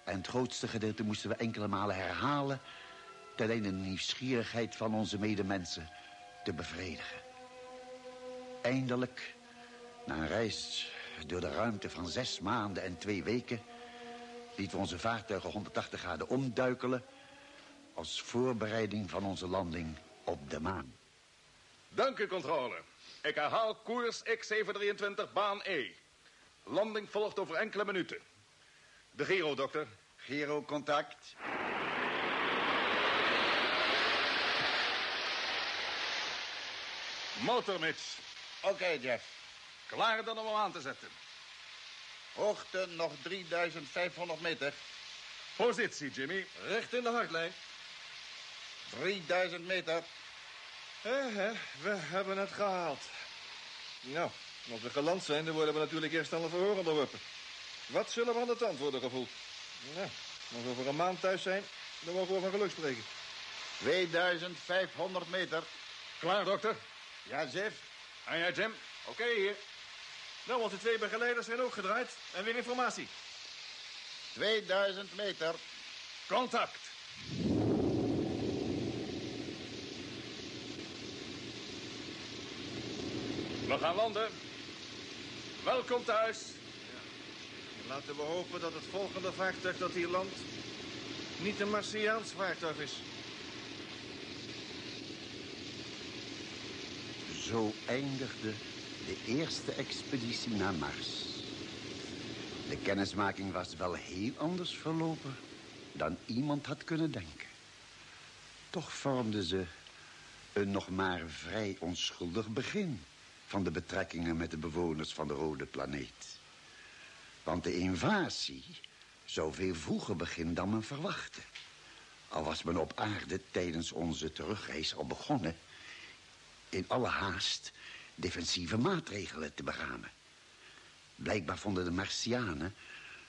en het grootste gedeelte moesten we enkele malen herhalen... ten einde de nieuwsgierigheid van onze medemensen te bevredigen. Eindelijk, na een reis door de ruimte van zes maanden en twee weken... lieten we onze vaartuigen 180 graden omduikelen... als voorbereiding van onze landing op de maan. Dank u, controle. Ik herhaal koers X723, baan E. Landing volgt over enkele minuten. De Giro, dokter. Giro, contact. Motormits. Oké, Jeff. Klaar dan om hem aan te zetten. Hoogte nog 3500 meter. Positie, Jimmy. Recht in de hartlijn. 3000 meter. Eh, eh, we hebben het gehaald. Nou, als we geland zijn, dan worden we natuurlijk eerst aan een verhoor onderworpen. Wat zullen we aan het antwoorden gevoeld? Nou, als we over een maand thuis zijn, dan mogen we van geluk spreken. 2500 meter. Klaar, dokter? Ja, Jeff. En jij, Jim? Oké, hier. Nou, onze twee begeleiders zijn ook gedraaid. En weer informatie. 2000 meter. Contact. We gaan landen. Welkom thuis. Laten we hopen dat het volgende vaartuig dat hier landt... niet een Martiaans vaartuig is. Zo eindigde de eerste expeditie naar Mars. De kennismaking was wel heel anders verlopen dan iemand had kunnen denken. Toch vormden ze een nog maar vrij onschuldig begin van de betrekkingen met de bewoners van de rode planeet. Want de invasie zou veel vroeger beginnen dan men verwachtte. Al was men op aarde tijdens onze terugreis al begonnen... in alle haast defensieve maatregelen te beramen. Blijkbaar vonden de Martianen,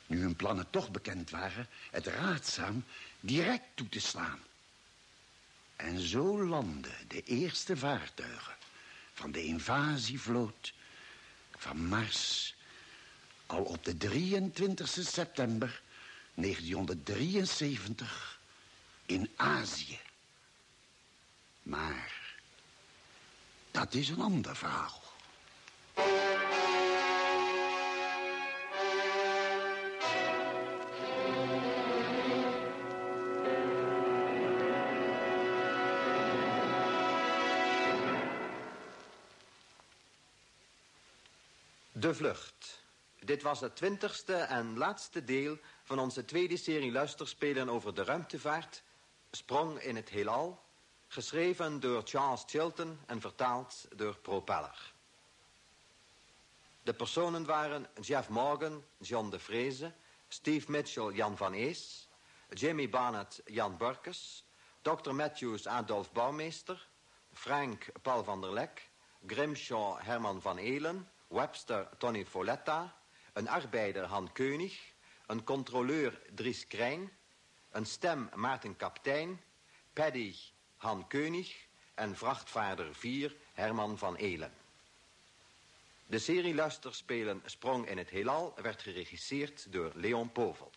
nu hun plannen toch bekend waren... het raadzaam direct toe te slaan. En zo landden de eerste vaartuigen van de invasievloot van Mars... al op de 23 september 1973 in Azië. Maar dat is een ander verhaal. De Vlucht. Dit was het twintigste en laatste deel van onze tweede serie luisterspelen over de ruimtevaart... Sprong in het heelal, geschreven door Charles Chilton en vertaald door Propeller. De personen waren Jeff Morgan, John de Vreese, Steve Mitchell, Jan van Ees... Jimmy Barnett, Jan Burkes, Dr. Matthews, Adolf Bouwmeester... Frank, Paul van der Lek, Grimshaw, Herman van Elen... Webster, Tony Folletta, een arbeider, Han Keunig... een controleur, Dries Krijn... een stem, Maarten Kaptein... Paddy, Han Keunig... en vrachtvaarder 4, Herman van Elen. De serie luisterspelen Sprong in het Heelal werd geregisseerd door Leon Povel.